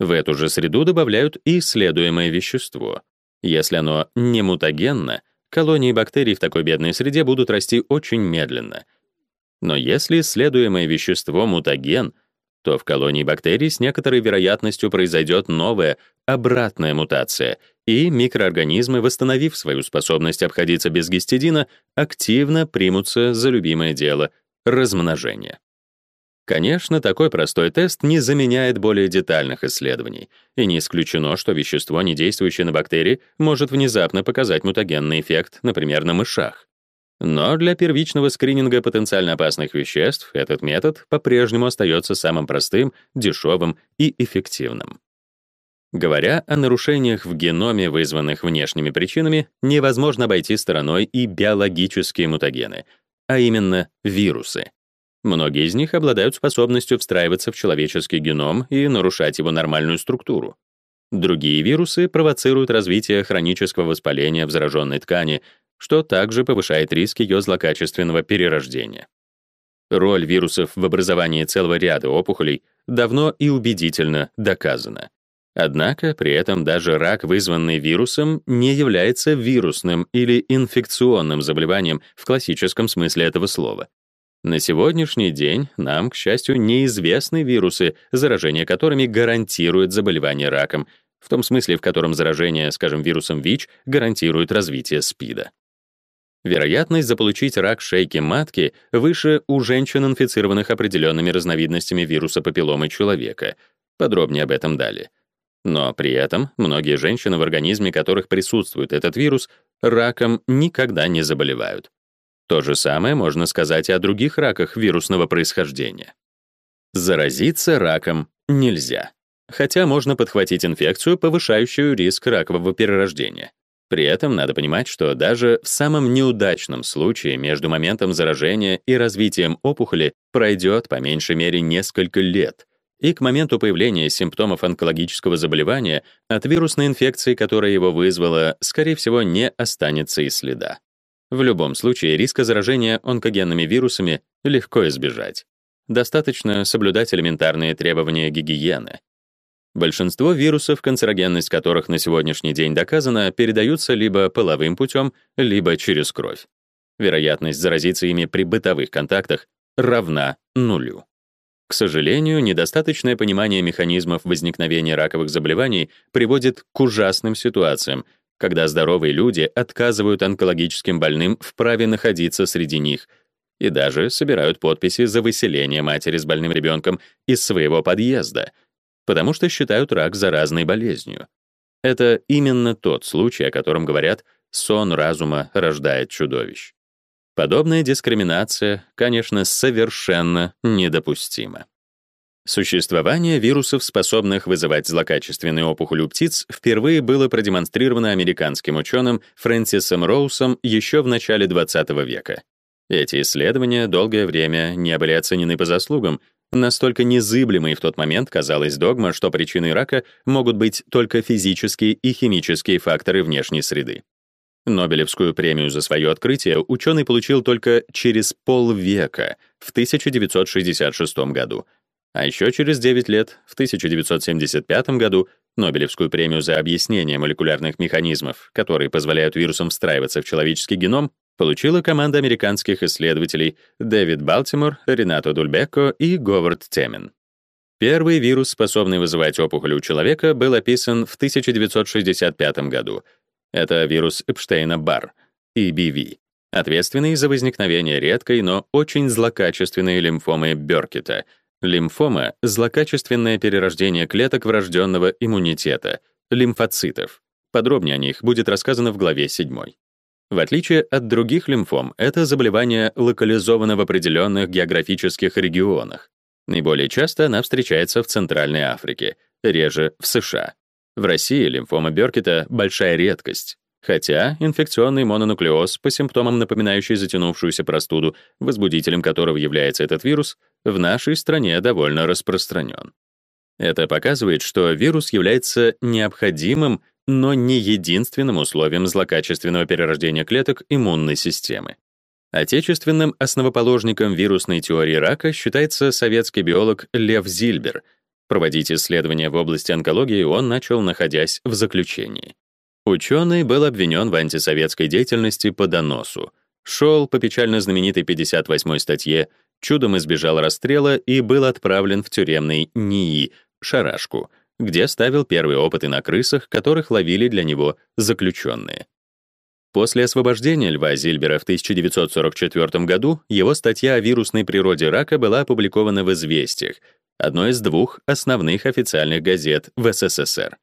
В эту же среду добавляют и исследуемое вещество. Если оно не мутагенно, колонии бактерий в такой бедной среде будут расти очень медленно. Но если исследуемое вещество мутаген, то в колонии бактерий с некоторой вероятностью произойдет новая, обратная мутация, и микроорганизмы, восстановив свою способность обходиться без гистидина, активно примутся за любимое дело — размножение. Конечно, такой простой тест не заменяет более детальных исследований, и не исключено, что вещество, не действующее на бактерии, может внезапно показать мутагенный эффект, например, на мышах. Но для первичного скрининга потенциально опасных веществ этот метод по-прежнему остается самым простым, дешевым и эффективным. Говоря о нарушениях в геноме, вызванных внешними причинами, невозможно обойти стороной и биологические мутагены, а именно вирусы. Многие из них обладают способностью встраиваться в человеческий геном и нарушать его нормальную структуру. Другие вирусы провоцируют развитие хронического воспаления в зараженной ткани, что также повышает риск ее злокачественного перерождения. Роль вирусов в образовании целого ряда опухолей давно и убедительно доказана. Однако при этом даже рак, вызванный вирусом, не является вирусным или инфекционным заболеванием в классическом смысле этого слова. На сегодняшний день нам, к счастью, неизвестны вирусы, заражение которыми гарантирует заболевание раком, в том смысле, в котором заражение, скажем, вирусом ВИЧ гарантирует развитие СПИДа. Вероятность заполучить рак шейки матки выше у женщин, инфицированных определенными разновидностями вируса папилломы человека. Подробнее об этом далее. Но при этом многие женщины, в организме которых присутствует этот вирус, раком никогда не заболевают. То же самое можно сказать и о других раках вирусного происхождения. Заразиться раком нельзя, хотя можно подхватить инфекцию, повышающую риск ракового перерождения. При этом надо понимать, что даже в самом неудачном случае между моментом заражения и развитием опухоли пройдет по меньшей мере несколько лет, и к моменту появления симптомов онкологического заболевания от вирусной инфекции, которая его вызвала, скорее всего, не останется и следа. В любом случае, риска заражения онкогенными вирусами легко избежать. Достаточно соблюдать элементарные требования гигиены. Большинство вирусов, канцерогенность которых на сегодняшний день доказана, передаются либо половым путем, либо через кровь. Вероятность заразиться ими при бытовых контактах равна нулю. К сожалению, недостаточное понимание механизмов возникновения раковых заболеваний приводит к ужасным ситуациям, когда здоровые люди отказывают онкологическим больным в праве находиться среди них, и даже собирают подписи за выселение матери с больным ребенком из своего подъезда, потому что считают рак заразной болезнью. Это именно тот случай, о котором говорят «сон разума рождает чудовищ». Подобная дискриминация, конечно, совершенно недопустима. Существование вирусов, способных вызывать злокачественные опухоли у птиц, впервые было продемонстрировано американским ученым Фрэнсисом Роусом еще в начале XX века. Эти исследования долгое время не были оценены по заслугам, настолько незыблемой в тот момент казалась догма, что причиной рака могут быть только физические и химические факторы внешней среды. Нобелевскую премию за свое открытие ученый получил только через полвека, в 1966 году — а еще через 9 лет, в 1975 году, Нобелевскую премию за объяснение молекулярных механизмов, которые позволяют вирусам встраиваться в человеческий геном, получила команда американских исследователей Дэвид Балтимор, Ренато Дульбекко и Говард Темен. Первый вирус, способный вызывать опухоль у человека, был описан в 1965 году. Это вирус Эпштейна-Барр, EBV, ответственный за возникновение редкой, но очень злокачественной лимфомы Бёркета — Лимфома — злокачественное перерождение клеток врожденного иммунитета, лимфоцитов. Подробнее о них будет рассказано в главе 7. В отличие от других лимфом, это заболевание локализовано в определенных географических регионах. Наиболее часто она встречается в Центральной Африке, реже в США. В России лимфома Бёркета — большая редкость. Хотя инфекционный мононуклеоз, по симптомам напоминающий затянувшуюся простуду, возбудителем которого является этот вирус, в нашей стране довольно распространен. Это показывает, что вирус является необходимым, но не единственным условием злокачественного перерождения клеток иммунной системы. Отечественным основоположником вирусной теории рака считается советский биолог Лев Зильбер. Проводить исследования в области онкологии он начал, находясь в заключении. Ученый был обвинен в антисоветской деятельности по доносу, шел по печально знаменитой 58-й статье, чудом избежал расстрела и был отправлен в тюремный НИИ, шарашку, где ставил первые опыты на крысах, которых ловили для него заключенные. После освобождения Льва Зильбера в 1944 году его статья о вирусной природе рака была опубликована в «Известиях», одной из двух основных официальных газет в СССР.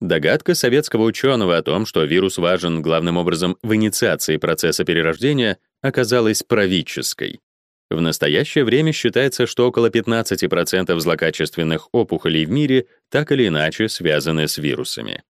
Догадка советского ученого о том, что вирус важен главным образом в инициации процесса перерождения, оказалась правительской. В настоящее время считается, что около 15% злокачественных опухолей в мире так или иначе связаны с вирусами.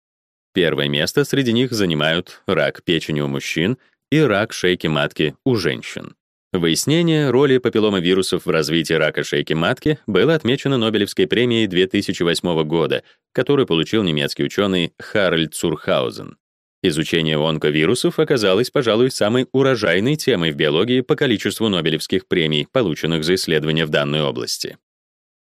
Первое место среди них занимают рак печени у мужчин и рак шейки матки у женщин. Выяснение роли папилломавирусов в развитии рака шейки матки было отмечено Нобелевской премией 2008 года, которую получил немецкий ученый Харальд Цурхаузен. Изучение онковирусов оказалось, пожалуй, самой урожайной темой в биологии по количеству Нобелевских премий, полученных за исследования в данной области.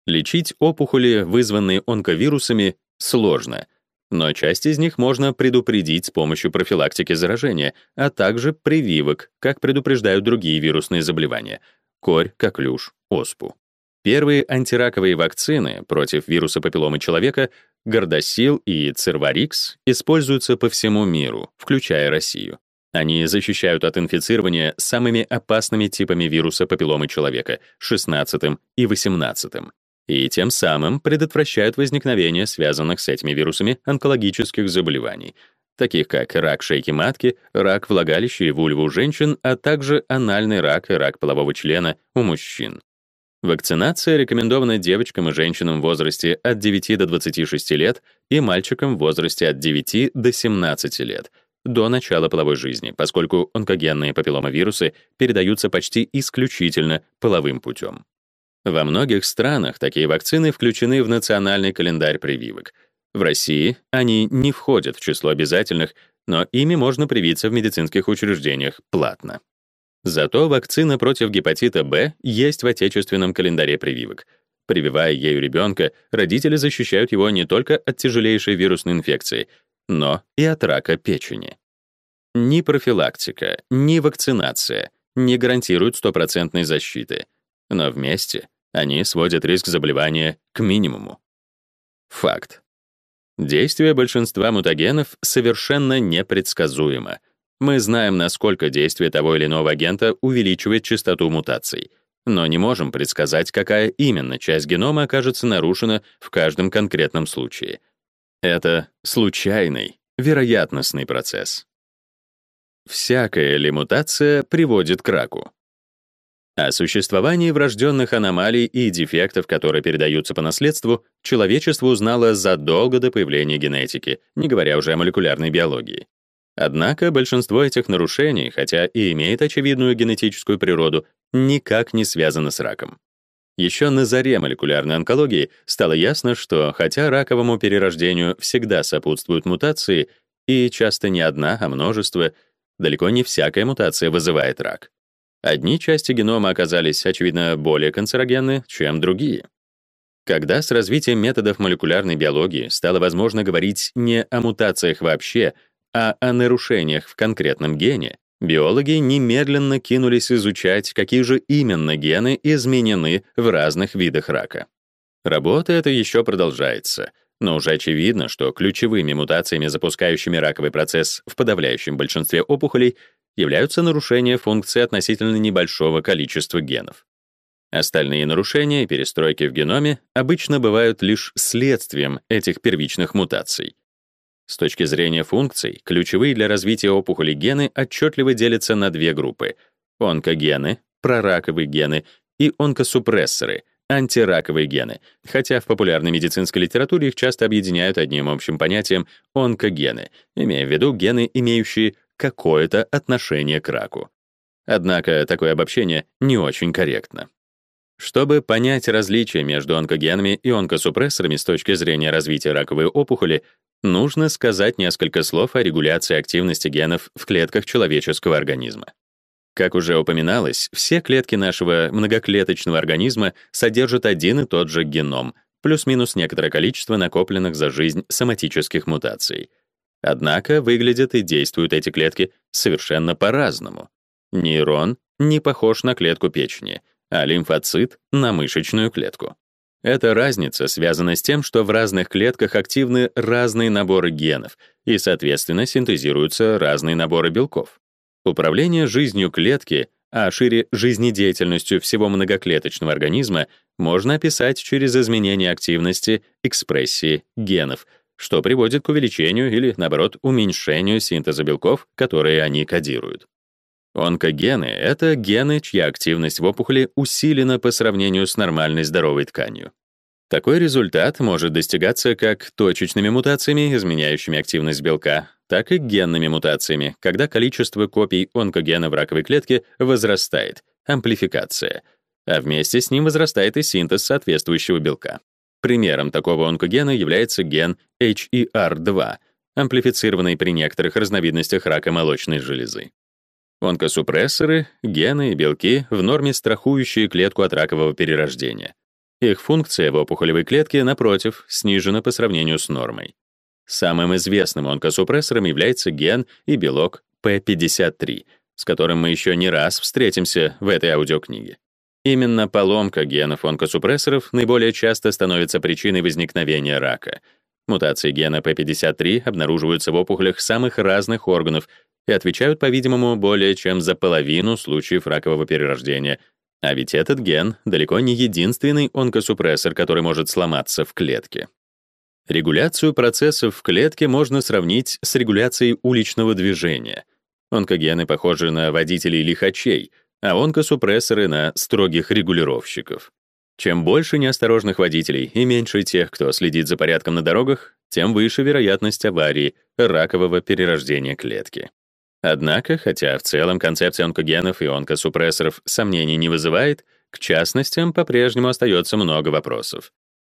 Лечить опухоли, вызванные онковирусами, сложно — но часть из них можно предупредить с помощью профилактики заражения, а также прививок, как предупреждают другие вирусные заболевания — корь, коклюш, оспу. Первые антираковые вакцины против вируса папилломы человека, Гордосил и Церварикс, используются по всему миру, включая Россию. Они защищают от инфицирования самыми опасными типами вируса папилломы человека — 16 и 18 и тем самым предотвращают возникновение связанных с этими вирусами онкологических заболеваний, таких как рак шейки матки, рак влагалища и вульвы у женщин, а также анальный рак и рак полового члена у мужчин. Вакцинация рекомендована девочкам и женщинам в возрасте от 9 до 26 лет и мальчикам в возрасте от 9 до 17 лет до начала половой жизни, поскольку онкогенные папилломавирусы передаются почти исключительно половым путем. Во многих странах такие вакцины включены в национальный календарь прививок. В России они не входят в число обязательных, но ими можно привиться в медицинских учреждениях платно. Зато вакцина против гепатита Б есть в отечественном календаре прививок. Прививая ею ребенка, родители защищают его не только от тяжелейшей вирусной инфекции, но и от рака печени. Ни профилактика, ни вакцинация не гарантируют стопроцентной защиты, но вместе они сводят риск заболевания к минимуму. Факт. Действие большинства мутагенов совершенно непредсказуемо, Мы знаем, насколько действие того или иного агента увеличивает частоту мутаций, но не можем предсказать, какая именно часть генома окажется нарушена в каждом конкретном случае. Это случайный, вероятностный процесс. Всякая ли мутация приводит к раку? О существовании врожденных аномалий и дефектов, которые передаются по наследству, человечество узнало задолго до появления генетики, не говоря уже о молекулярной биологии. Однако большинство этих нарушений, хотя и имеет очевидную генетическую природу, никак не связано с раком. Еще на заре молекулярной онкологии стало ясно, что хотя раковому перерождению всегда сопутствуют мутации, и часто не одна, а множество, далеко не всякая мутация вызывает рак. Одни части генома оказались, очевидно, более канцерогенны, чем другие. Когда с развитием методов молекулярной биологии стало возможно говорить не о мутациях вообще, а о нарушениях в конкретном гене, биологи немедленно кинулись изучать, какие же именно гены изменены в разных видах рака. Работа эта еще продолжается, но уже очевидно, что ключевыми мутациями, запускающими раковый процесс в подавляющем большинстве опухолей, являются нарушения функции относительно небольшого количества генов. Остальные нарушения и перестройки в геноме обычно бывают лишь следствием этих первичных мутаций. С точки зрения функций, ключевые для развития опухоли гены отчетливо делятся на две группы — онкогены, прораковые гены и онкосупрессоры, антираковые гены, хотя в популярной медицинской литературе их часто объединяют одним общим понятием онкогены, имея в виду гены, имеющие какое-то отношение к раку. Однако такое обобщение не очень корректно. Чтобы понять различия между онкогенами и онкосупрессорами с точки зрения развития раковой опухоли, нужно сказать несколько слов о регуляции активности генов в клетках человеческого организма. Как уже упоминалось, все клетки нашего многоклеточного организма содержат один и тот же геном, плюс-минус некоторое количество накопленных за жизнь соматических мутаций — Однако выглядят и действуют эти клетки совершенно по-разному. Нейрон не похож на клетку печени, а лимфоцит — на мышечную клетку. Эта разница связана с тем, что в разных клетках активны разные наборы генов и, соответственно, синтезируются разные наборы белков. Управление жизнью клетки, а шире жизнедеятельностью всего многоклеточного организма, можно описать через изменение активности, экспрессии генов — что приводит к увеличению или, наоборот, уменьшению синтеза белков, которые они кодируют. Онкогены — это гены, чья активность в опухоли усилена по сравнению с нормальной здоровой тканью. Такой результат может достигаться как точечными мутациями, изменяющими активность белка, так и генными мутациями, когда количество копий онкогена в раковой клетке возрастает, амплификация, а вместе с ним возрастает и синтез соответствующего белка. Примером такого онкогена является ген HER2, амплифицированный при некоторых разновидностях рака молочной железы. Онкосупрессоры — гены и белки, в норме страхующие клетку от ракового перерождения. Их функция в опухолевой клетке, напротив, снижена по сравнению с нормой. Самым известным онкосупрессором является ген и белок P53, с которым мы еще не раз встретимся в этой аудиокниге. Именно поломка генов онкосупрессоров наиболее часто становится причиной возникновения рака. Мутации гена P53 обнаруживаются в опухолях самых разных органов и отвечают, по-видимому, более чем за половину случаев ракового перерождения. А ведь этот ген далеко не единственный онкосупрессор, который может сломаться в клетке. Регуляцию процессов в клетке можно сравнить с регуляцией уличного движения. Онкогены похожи на водителей лихачей — а онкосупрессоры на строгих регулировщиков. Чем больше неосторожных водителей и меньше тех, кто следит за порядком на дорогах, тем выше вероятность аварии, ракового перерождения клетки. Однако, хотя в целом концепция онкогенов и онкосупрессоров сомнений не вызывает, к частностям по-прежнему остается много вопросов.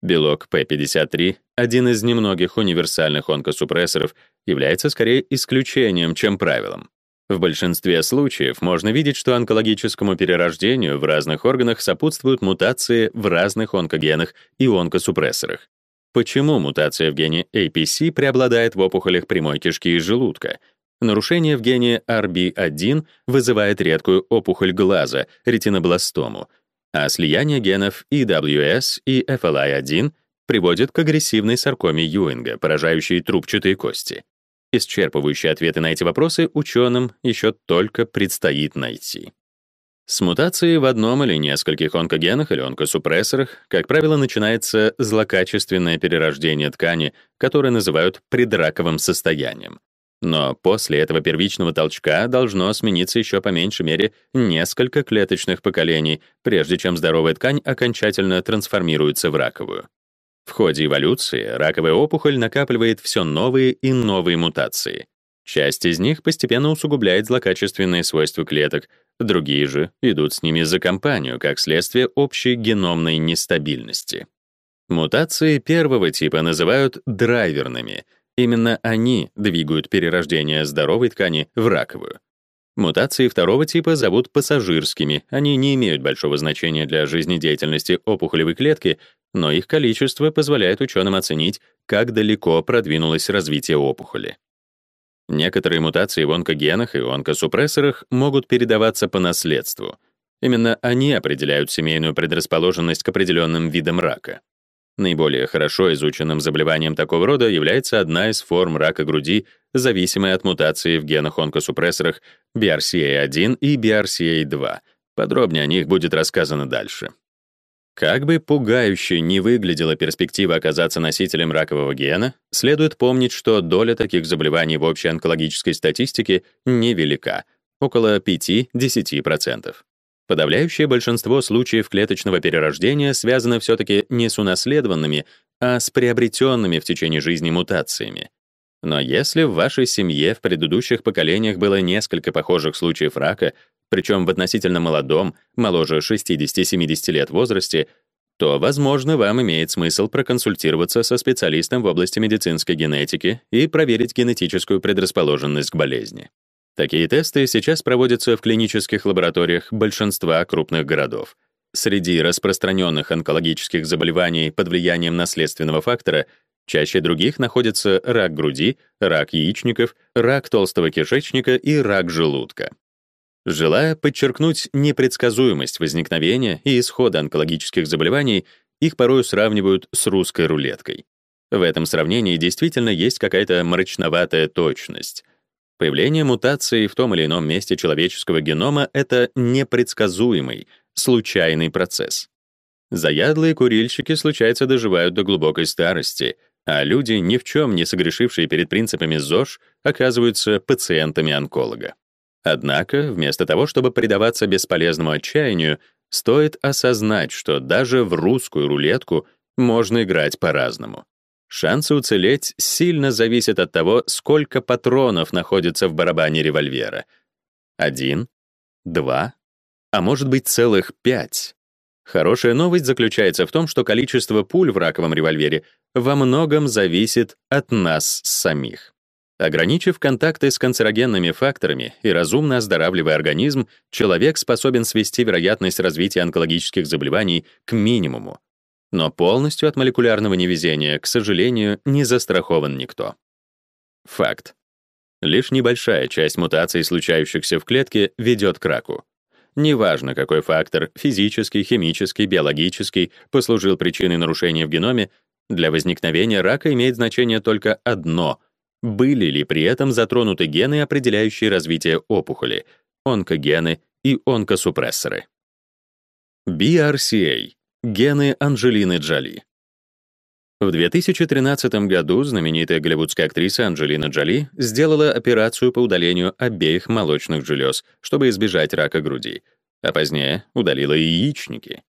Белок P53, один из немногих универсальных онкосупрессоров, является скорее исключением, чем правилом. В большинстве случаев можно видеть, что онкологическому перерождению в разных органах сопутствуют мутации в разных онкогенах и онкосупрессорах. Почему мутация в гене APC преобладает в опухолях прямой кишки и желудка? Нарушение в гене RB1 вызывает редкую опухоль глаза, ретинобластому, а слияние генов EWS и FLI1 приводит к агрессивной саркоме Юинга, поражающей трубчатые кости. Исчерпывающие ответы на эти вопросы ученым еще только предстоит найти. С мутацией в одном или нескольких онкогенах или онкосупрессорах, как правило, начинается злокачественное перерождение ткани, которое называют предраковым состоянием. Но после этого первичного толчка должно смениться еще по меньшей мере несколько клеточных поколений, прежде чем здоровая ткань окончательно трансформируется в раковую. В ходе эволюции раковая опухоль накапливает все новые и новые мутации. Часть из них постепенно усугубляет злокачественные свойства клеток, другие же идут с ними за компанию как следствие общей геномной нестабильности. Мутации первого типа называют драйверными. Именно они двигают перерождение здоровой ткани в раковую. Мутации второго типа зовут пассажирскими. Они не имеют большого значения для жизнедеятельности опухолевой клетки, но их количество позволяет ученым оценить, как далеко продвинулось развитие опухоли. Некоторые мутации в онкогенах и онкосупрессорах могут передаваться по наследству. Именно они определяют семейную предрасположенность к определенным видам рака. Наиболее хорошо изученным заболеванием такого рода является одна из форм рака груди, зависимая от мутации в генах-онкосупрессорах BRCA1 и BRCA2. Подробнее о них будет рассказано дальше. Как бы пугающе не выглядела перспектива оказаться носителем ракового гена, следует помнить, что доля таких заболеваний в общей онкологической статистике невелика — около 5-10%. Подавляющее большинство случаев клеточного перерождения связано все-таки не с унаследованными, а с приобретенными в течение жизни мутациями. Но если в вашей семье в предыдущих поколениях было несколько похожих случаев рака, причем в относительно молодом, моложе 60-70 лет возрасте, то, возможно, вам имеет смысл проконсультироваться со специалистом в области медицинской генетики и проверить генетическую предрасположенность к болезни. Такие тесты сейчас проводятся в клинических лабораториях большинства крупных городов. Среди распространенных онкологических заболеваний под влиянием наследственного фактора чаще других находятся рак груди, рак яичников, рак толстого кишечника и рак желудка. Желая подчеркнуть непредсказуемость возникновения и исхода онкологических заболеваний, их порою сравнивают с русской рулеткой. В этом сравнении действительно есть какая-то мрачноватая точность. Появление мутации в том или ином месте человеческого генома — это непредсказуемый, случайный процесс. Заядлые курильщики, случается, доживают до глубокой старости, а люди, ни в чем не согрешившие перед принципами ЗОЖ, оказываются пациентами онколога. Однако, вместо того, чтобы предаваться бесполезному отчаянию, стоит осознать, что даже в русскую рулетку можно играть по-разному. Шансы уцелеть сильно зависят от того, сколько патронов находится в барабане револьвера. Один, два, а может быть целых пять. Хорошая новость заключается в том, что количество пуль в раковом револьвере во многом зависит от нас самих. Ограничив контакты с канцерогенными факторами и разумно оздоравливая организм, человек способен свести вероятность развития онкологических заболеваний к минимуму. Но полностью от молекулярного невезения, к сожалению, не застрахован никто. Факт. Лишь небольшая часть мутаций, случающихся в клетке, ведет к раку. Неважно, какой фактор — физический, химический, биологический — послужил причиной нарушения в геноме, для возникновения рака имеет значение только одно — были ли при этом затронуты гены, определяющие развитие опухоли, онкогены и онкосупрессоры. BRCA — гены Анджелины Джоли. В 2013 году знаменитая голливудская актриса Анджелина Джоли сделала операцию по удалению обеих молочных желез, чтобы избежать рака груди, а позднее удалила яичники.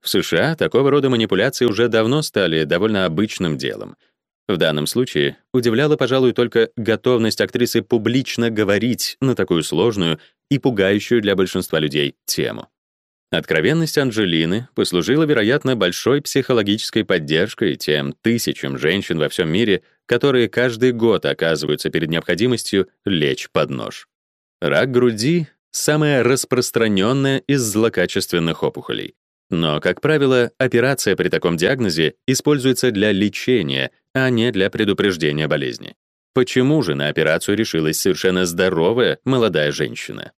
В США такого рода манипуляции уже давно стали довольно обычным делом — в данном случае удивляла, пожалуй, только готовность актрисы публично говорить на такую сложную и пугающую для большинства людей тему. Откровенность Анджелины послужила, вероятно, большой психологической поддержкой тем тысячам женщин во всем мире, которые каждый год оказываются перед необходимостью лечь под нож. Рак груди — самая распространенная из злокачественных опухолей. Но, как правило, операция при таком диагнозе используется для лечения, а не для предупреждения болезни. Почему же на операцию решилась совершенно здоровая молодая женщина?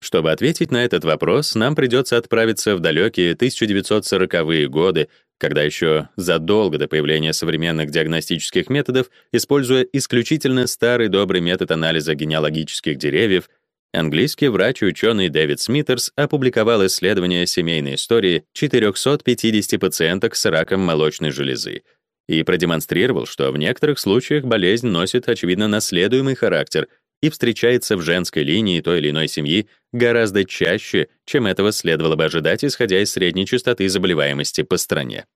Чтобы ответить на этот вопрос, нам придется отправиться в далекие 1940-е годы, когда еще задолго до появления современных диагностических методов, используя исключительно старый добрый метод анализа генеалогических деревьев, английский врач и ученый Дэвид Смитерс опубликовал исследование семейной истории 450 пациенток с раком молочной железы и продемонстрировал, что в некоторых случаях болезнь носит очевидно наследуемый характер и встречается в женской линии той или иной семьи гораздо чаще, чем этого следовало бы ожидать, исходя из средней частоты заболеваемости по стране.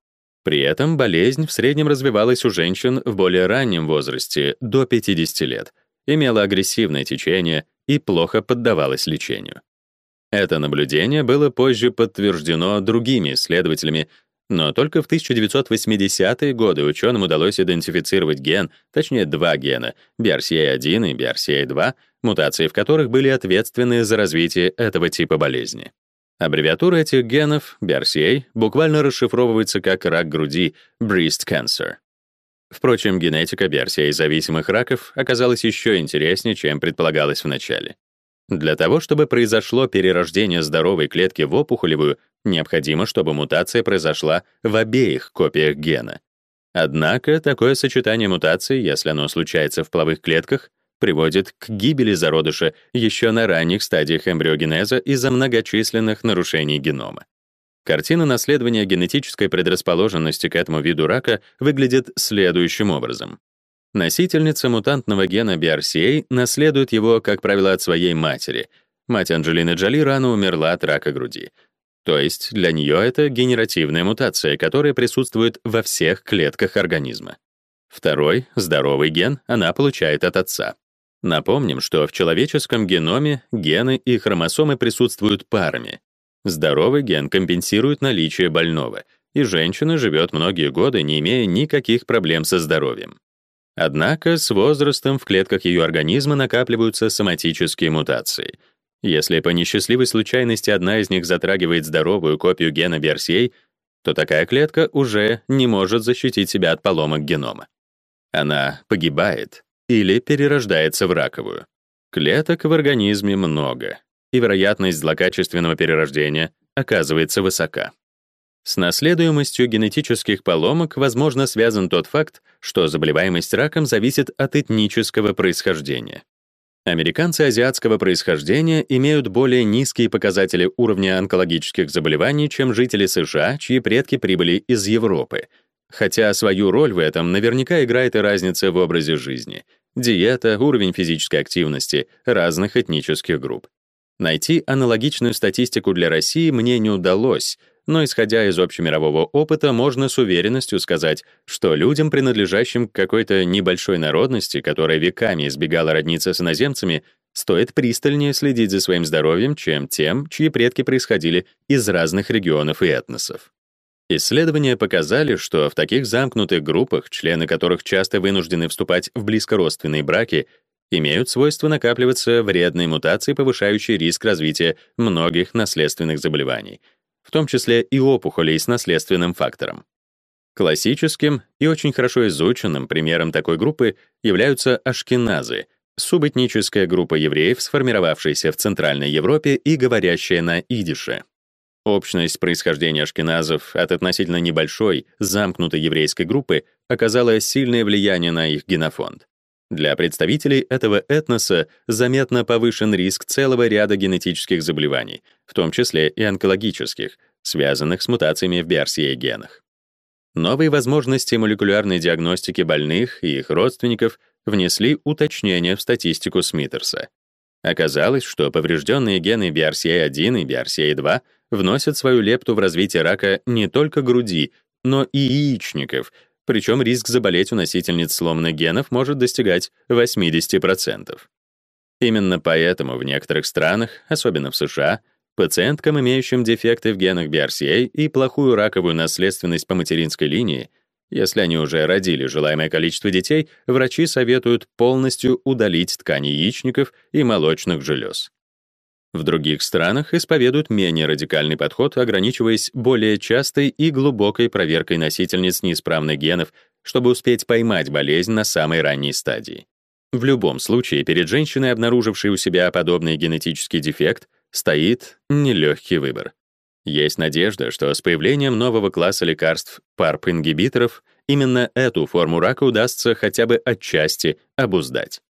При этом болезнь в среднем развивалась у женщин в более раннем возрасте, до 50 лет, имела агрессивное течение и плохо поддавалась лечению. Это наблюдение было позже подтверждено другими исследователями, но только в 1980-е годы ученым удалось идентифицировать ген, точнее два гена, BRCA1 и BRCA2, мутации в которых были ответственны за развитие этого типа болезни. Аббревиатура этих генов, BRCA, буквально расшифровывается как рак груди, breast cancer. Впрочем, генетика BRCA-зависимых раков оказалась еще интереснее, чем предполагалось вначале. Для того, чтобы произошло перерождение здоровой клетки в опухолевую, необходимо, чтобы мутация произошла в обеих копиях гена. Однако такое сочетание мутаций, если оно случается в половых клетках, приводит к гибели зародыша еще на ранних стадиях эмбриогенеза из-за многочисленных нарушений генома. Картина наследования генетической предрасположенности к этому виду рака выглядит следующим образом. Носительница мутантного гена BRCA наследует его, как правило, от своей матери. Мать Анджелины Джоли рано умерла от рака груди. То есть для нее это генеративная мутация, которая присутствует во всех клетках организма. Второй, здоровый ген, она получает от отца. Напомним, что в человеческом геноме гены и хромосомы присутствуют парами. Здоровый ген компенсирует наличие больного, и женщина живет многие годы, не имея никаких проблем со здоровьем. Однако с возрастом в клетках ее организма накапливаются соматические мутации. Если по несчастливой случайности одна из них затрагивает здоровую копию гена BRCA, то такая клетка уже не может защитить себя от поломок генома. Она погибает или перерождается в раковую. Клеток в организме много, и вероятность злокачественного перерождения оказывается высока. С наследуемостью генетических поломок, возможно, связан тот факт, что заболеваемость раком зависит от этнического происхождения. Американцы азиатского происхождения имеют более низкие показатели уровня онкологических заболеваний, чем жители США, чьи предки прибыли из Европы, хотя свою роль в этом наверняка играет и разница в образе жизни, диета, уровень физической активности разных этнических групп. Найти аналогичную статистику для России мне не удалось — но исходя из общемирового опыта, можно с уверенностью сказать, что людям, принадлежащим к какой-то небольшой народности, которая веками избегала родниться с иноземцами, стоит пристальнее следить за своим здоровьем, чем тем, чьи предки происходили из разных регионов и этносов. Исследования показали, что в таких замкнутых группах, члены которых часто вынуждены вступать в близкородственные браки, имеют свойство накапливаться вредные мутации, повышающие риск развития многих наследственных заболеваний — в том числе и опухолей с наследственным фактором. Классическим и очень хорошо изученным примером такой группы являются ашкеназы, субэтническая группа евреев, сформировавшаяся в Центральной Европе и говорящая на идише. Общность происхождения ашкеназов от относительно небольшой, замкнутой еврейской группы оказала сильное влияние на их генофонд. Для представителей этого этноса заметно повышен риск целого ряда генетических заболеваний, в том числе и онкологических, связанных с мутациями в BRCA-генах. Новые возможности молекулярной диагностики больных и их родственников внесли уточнения в статистику Смитерса. Оказалось, что поврежденные гены BRCA1 и BRCA2 вносят свою лепту в развитие рака не только груди, но и яичников — причем риск заболеть у носительниц сломанных генов может достигать 80%. Именно поэтому в некоторых странах, особенно в США, пациенткам, имеющим дефекты в генах BRCA и плохую раковую наследственность по материнской линии, если они уже родили желаемое количество детей, врачи советуют полностью удалить ткани яичников и молочных желез. В других странах исповедуют менее радикальный подход, ограничиваясь более частой и глубокой проверкой носительниц неисправных генов, чтобы успеть поймать болезнь на самой ранней стадии. В любом случае, перед женщиной, обнаружившей у себя подобный генетический дефект, стоит нелегкий выбор. Есть надежда, что с появлением нового класса лекарств PARP-ингибиторов именно эту форму рака удастся хотя бы отчасти обуздать.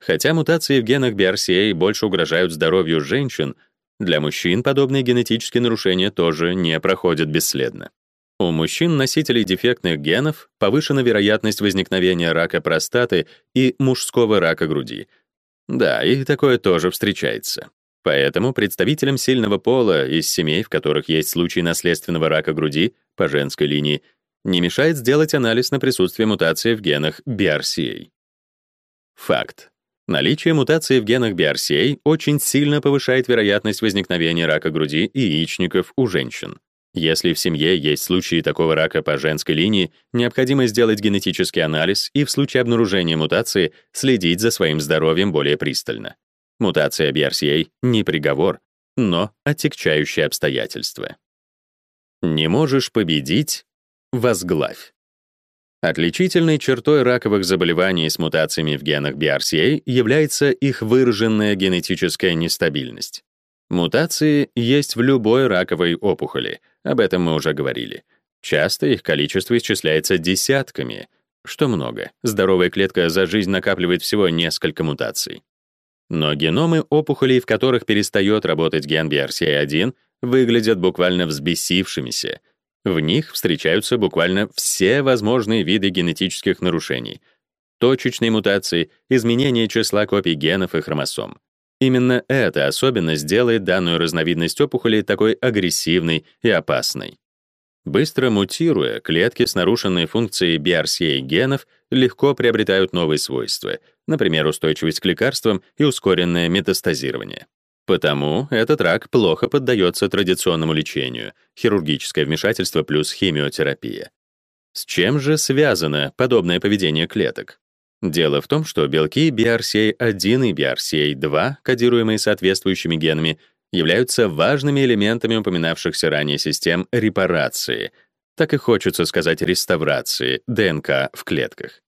Хотя мутации в генах BRCA больше угрожают здоровью женщин, для мужчин подобные генетические нарушения тоже не проходят бесследно. У мужчин-носителей дефектных генов повышена вероятность возникновения рака простаты и мужского рака груди. Да, и такое тоже встречается. Поэтому представителям сильного пола из семей, в которых есть случаи наследственного рака груди по женской линии, не мешает сделать анализ на присутствие мутации в генах BRCA. Факт. Наличие мутации в генах BRCA очень сильно повышает вероятность возникновения рака груди и яичников у женщин. Если в семье есть случаи такого рака по женской линии, необходимо сделать генетический анализ и в случае обнаружения мутации следить за своим здоровьем более пристально. Мутация BRCA — не приговор, но отягчающее обстоятельство. Не можешь победить — возглавь. Отличительной чертой раковых заболеваний с мутациями в генах BRCA является их выраженная генетическая нестабильность. Мутации есть в любой раковой опухоли, об этом мы уже говорили. Часто их количество исчисляется десятками, что много. Здоровая клетка за жизнь накапливает всего несколько мутаций. Но геномы опухолей, в которых перестает работать ген BRCA1, выглядят буквально взбесившимися — в них встречаются буквально все возможные виды генетических нарушений, точечные мутации, изменение числа копий генов и хромосом. Именно эта особенность делает данную разновидность опухоли такой агрессивной и опасной. Быстро мутируя, клетки с нарушенной функцией BRCA генов легко приобретают новые свойства, например, устойчивость к лекарствам и ускоренное метастазирование. Потому этот рак плохо поддается традиционному лечению, хирургическое вмешательство плюс химиотерапия. С чем же связано подобное поведение клеток? Дело в том, что белки BRCA1 и BRCA2, кодируемые соответствующими генами, являются важными элементами упоминавшихся ранее систем репарации, так и хочется сказать реставрации ДНК в клетках.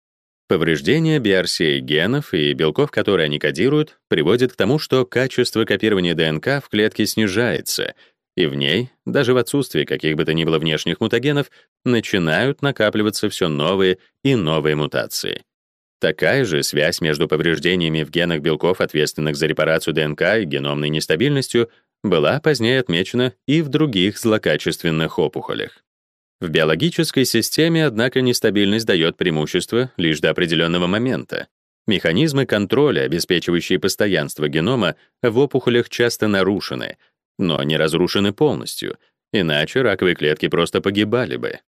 Повреждение BRCA-генов и белков, которые они кодируют, приводит к тому, что качество копирования ДНК в клетке снижается, и в ней, даже в отсутствии каких бы то ни было внешних мутагенов, начинают накапливаться все новые и новые мутации. Такая же связь между повреждениями в генах белков, ответственных за репарацию ДНК, и геномной нестабильностью, была позднее отмечена и в других злокачественных опухолях. В биологической системе, однако, нестабильность дает преимущество лишь до определенного момента. Механизмы контроля, обеспечивающие постоянство генома, в опухолях часто нарушены, но не разрушены полностью, иначе раковые клетки просто погибали бы.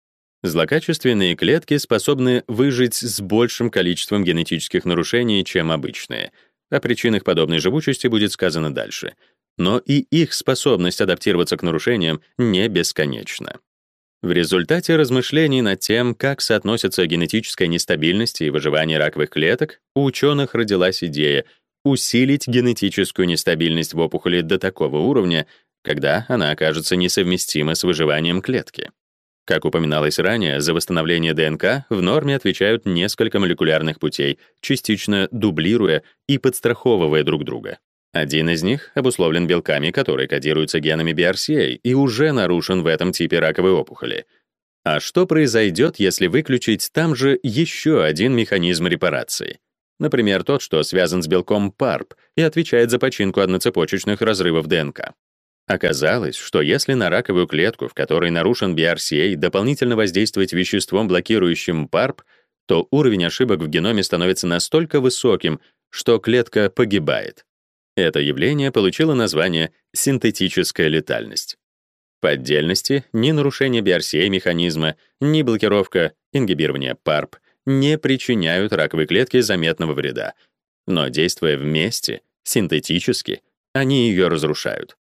Злокачественные клетки способны выжить с большим количеством генетических нарушений, чем обычные. О причинах подобной живучести будет сказано дальше. Но и их способность адаптироваться к нарушениям не бесконечна. В результате размышлений над тем, как соотносятся генетическая нестабильность и выживание раковых клеток, у ученых родилась идея усилить генетическую нестабильность в опухоли до такого уровня, когда она окажется несовместима с выживанием клетки. Как упоминалось ранее, за восстановление ДНК в норме отвечают несколько молекулярных путей, частично дублируя и подстраховывая друг друга. Один из них обусловлен белками, которые кодируются генами BRCA и уже нарушен в этом типе раковой опухоли. А что произойдет, если выключить там же еще один механизм репарации? Например, тот, что связан с белком PARP и отвечает за починку одноцепочечных разрывов ДНК. Оказалось, что если на раковую клетку, в которой нарушен BRCA, дополнительно воздействовать веществом, блокирующим PARP, то уровень ошибок в геноме становится настолько высоким, что клетка погибает. Это явление получило название синтетическая летальность. По отдельности, ни нарушение BRCA-механизма, ни блокировка, ингибирование PARP не причиняют раковой клетке заметного вреда, но действуя вместе, синтетически, они ее разрушают.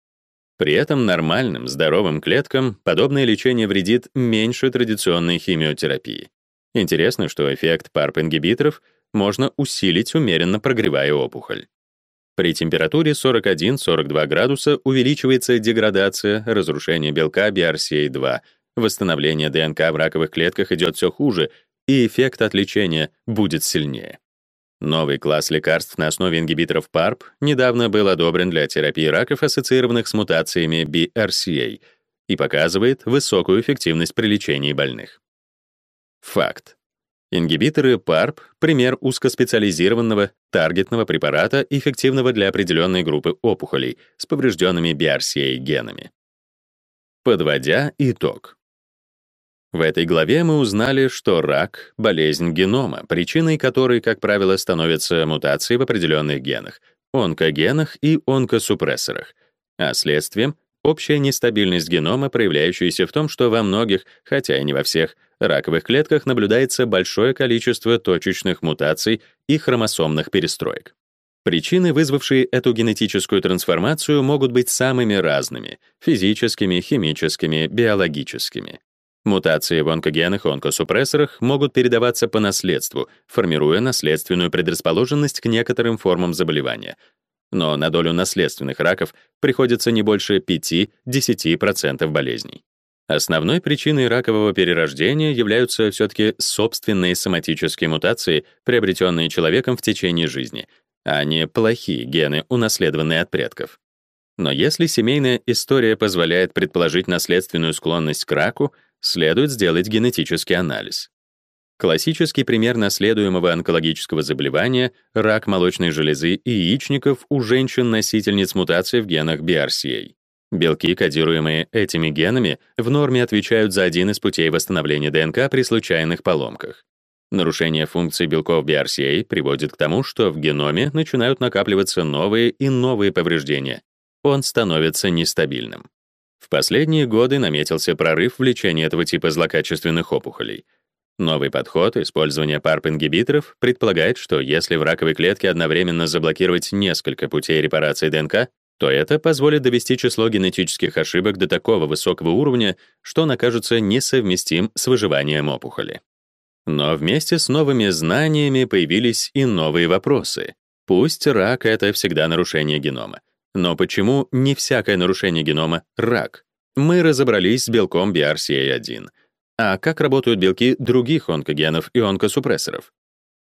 При этом нормальным, здоровым клеткам подобное лечение вредит меньше традиционной химиотерапии. Интересно, что эффект PARP-ингибиторов можно усилить, умеренно прогревая опухоль. При температуре 41-42 градуса увеличивается деградация, разрушение белка BRCA2, восстановление ДНК в раковых клетках идет все хуже, и эффект от лечения будет сильнее. Новый класс лекарств на основе ингибиторов PARP недавно был одобрен для терапии раков, ассоциированных с мутациями BRCA. и показывает высокую эффективность при лечении больных. Факт. Ингибиторы PARP — пример узкоспециализированного таргетного препарата, эффективного для определенной группы опухолей с поврежденными BRCA-генами. Подводя итог. В этой главе мы узнали, что рак — болезнь генома, причиной которой, как правило, становятся мутации в определенных генах, онкогенах и онкосупрессорах, а следствием — общая нестабильность генома, проявляющаяся в том, что во многих, хотя и не во всех, раковых клетках наблюдается большое количество точечных мутаций и хромосомных перестроек. Причины, вызвавшие эту генетическую трансформацию, могут быть самыми разными — физическими, химическими, биологическими. Мутации в онкогенах и онкосупрессорах могут передаваться по наследству, формируя наследственную предрасположенность к некоторым формам заболевания. Но на долю наследственных раков приходится не больше 5-10% болезней. Основной причиной ракового перерождения являются все-таки собственные соматические мутации, приобретенные человеком в течение жизни, а не плохие гены, унаследованные от предков. Но если семейная история позволяет предположить наследственную склонность к раку, следует сделать генетический анализ. Классический пример наследуемого онкологического заболевания — рак молочной железы и яичников у женщин-носительниц мутации в генах BRCA. Белки, кодируемые этими генами, в норме отвечают за один из путей восстановления ДНК при случайных поломках. Нарушение функций белков BRCA приводит к тому, что в геноме начинают накапливаться новые и новые повреждения. Он становится нестабильным. В последние годы наметился прорыв в лечении этого типа злокачественных опухолей. Новый подход использования PARP-ингибиторов предполагает, что если в раковой клетке одновременно заблокировать несколько путей репарации ДНК, то это позволит довести число генетических ошибок до такого высокого уровня, что он окажется несовместим с выживанием опухоли. Но вместе с новыми знаниями появились и новые вопросы. Пусть рак — это всегда нарушение генома. Но почему не всякое нарушение генома — рак? Мы разобрались с белком BRCA1. А как работают белки других онкогенов и онкосупрессоров?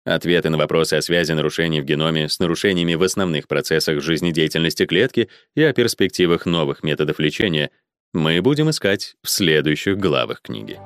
Ответы на вопросы о связи нарушений в геноме с нарушениями в основных процессах жизнедеятельности клетки и о перспективах новых методов лечения мы будем искать в следующих главах книги.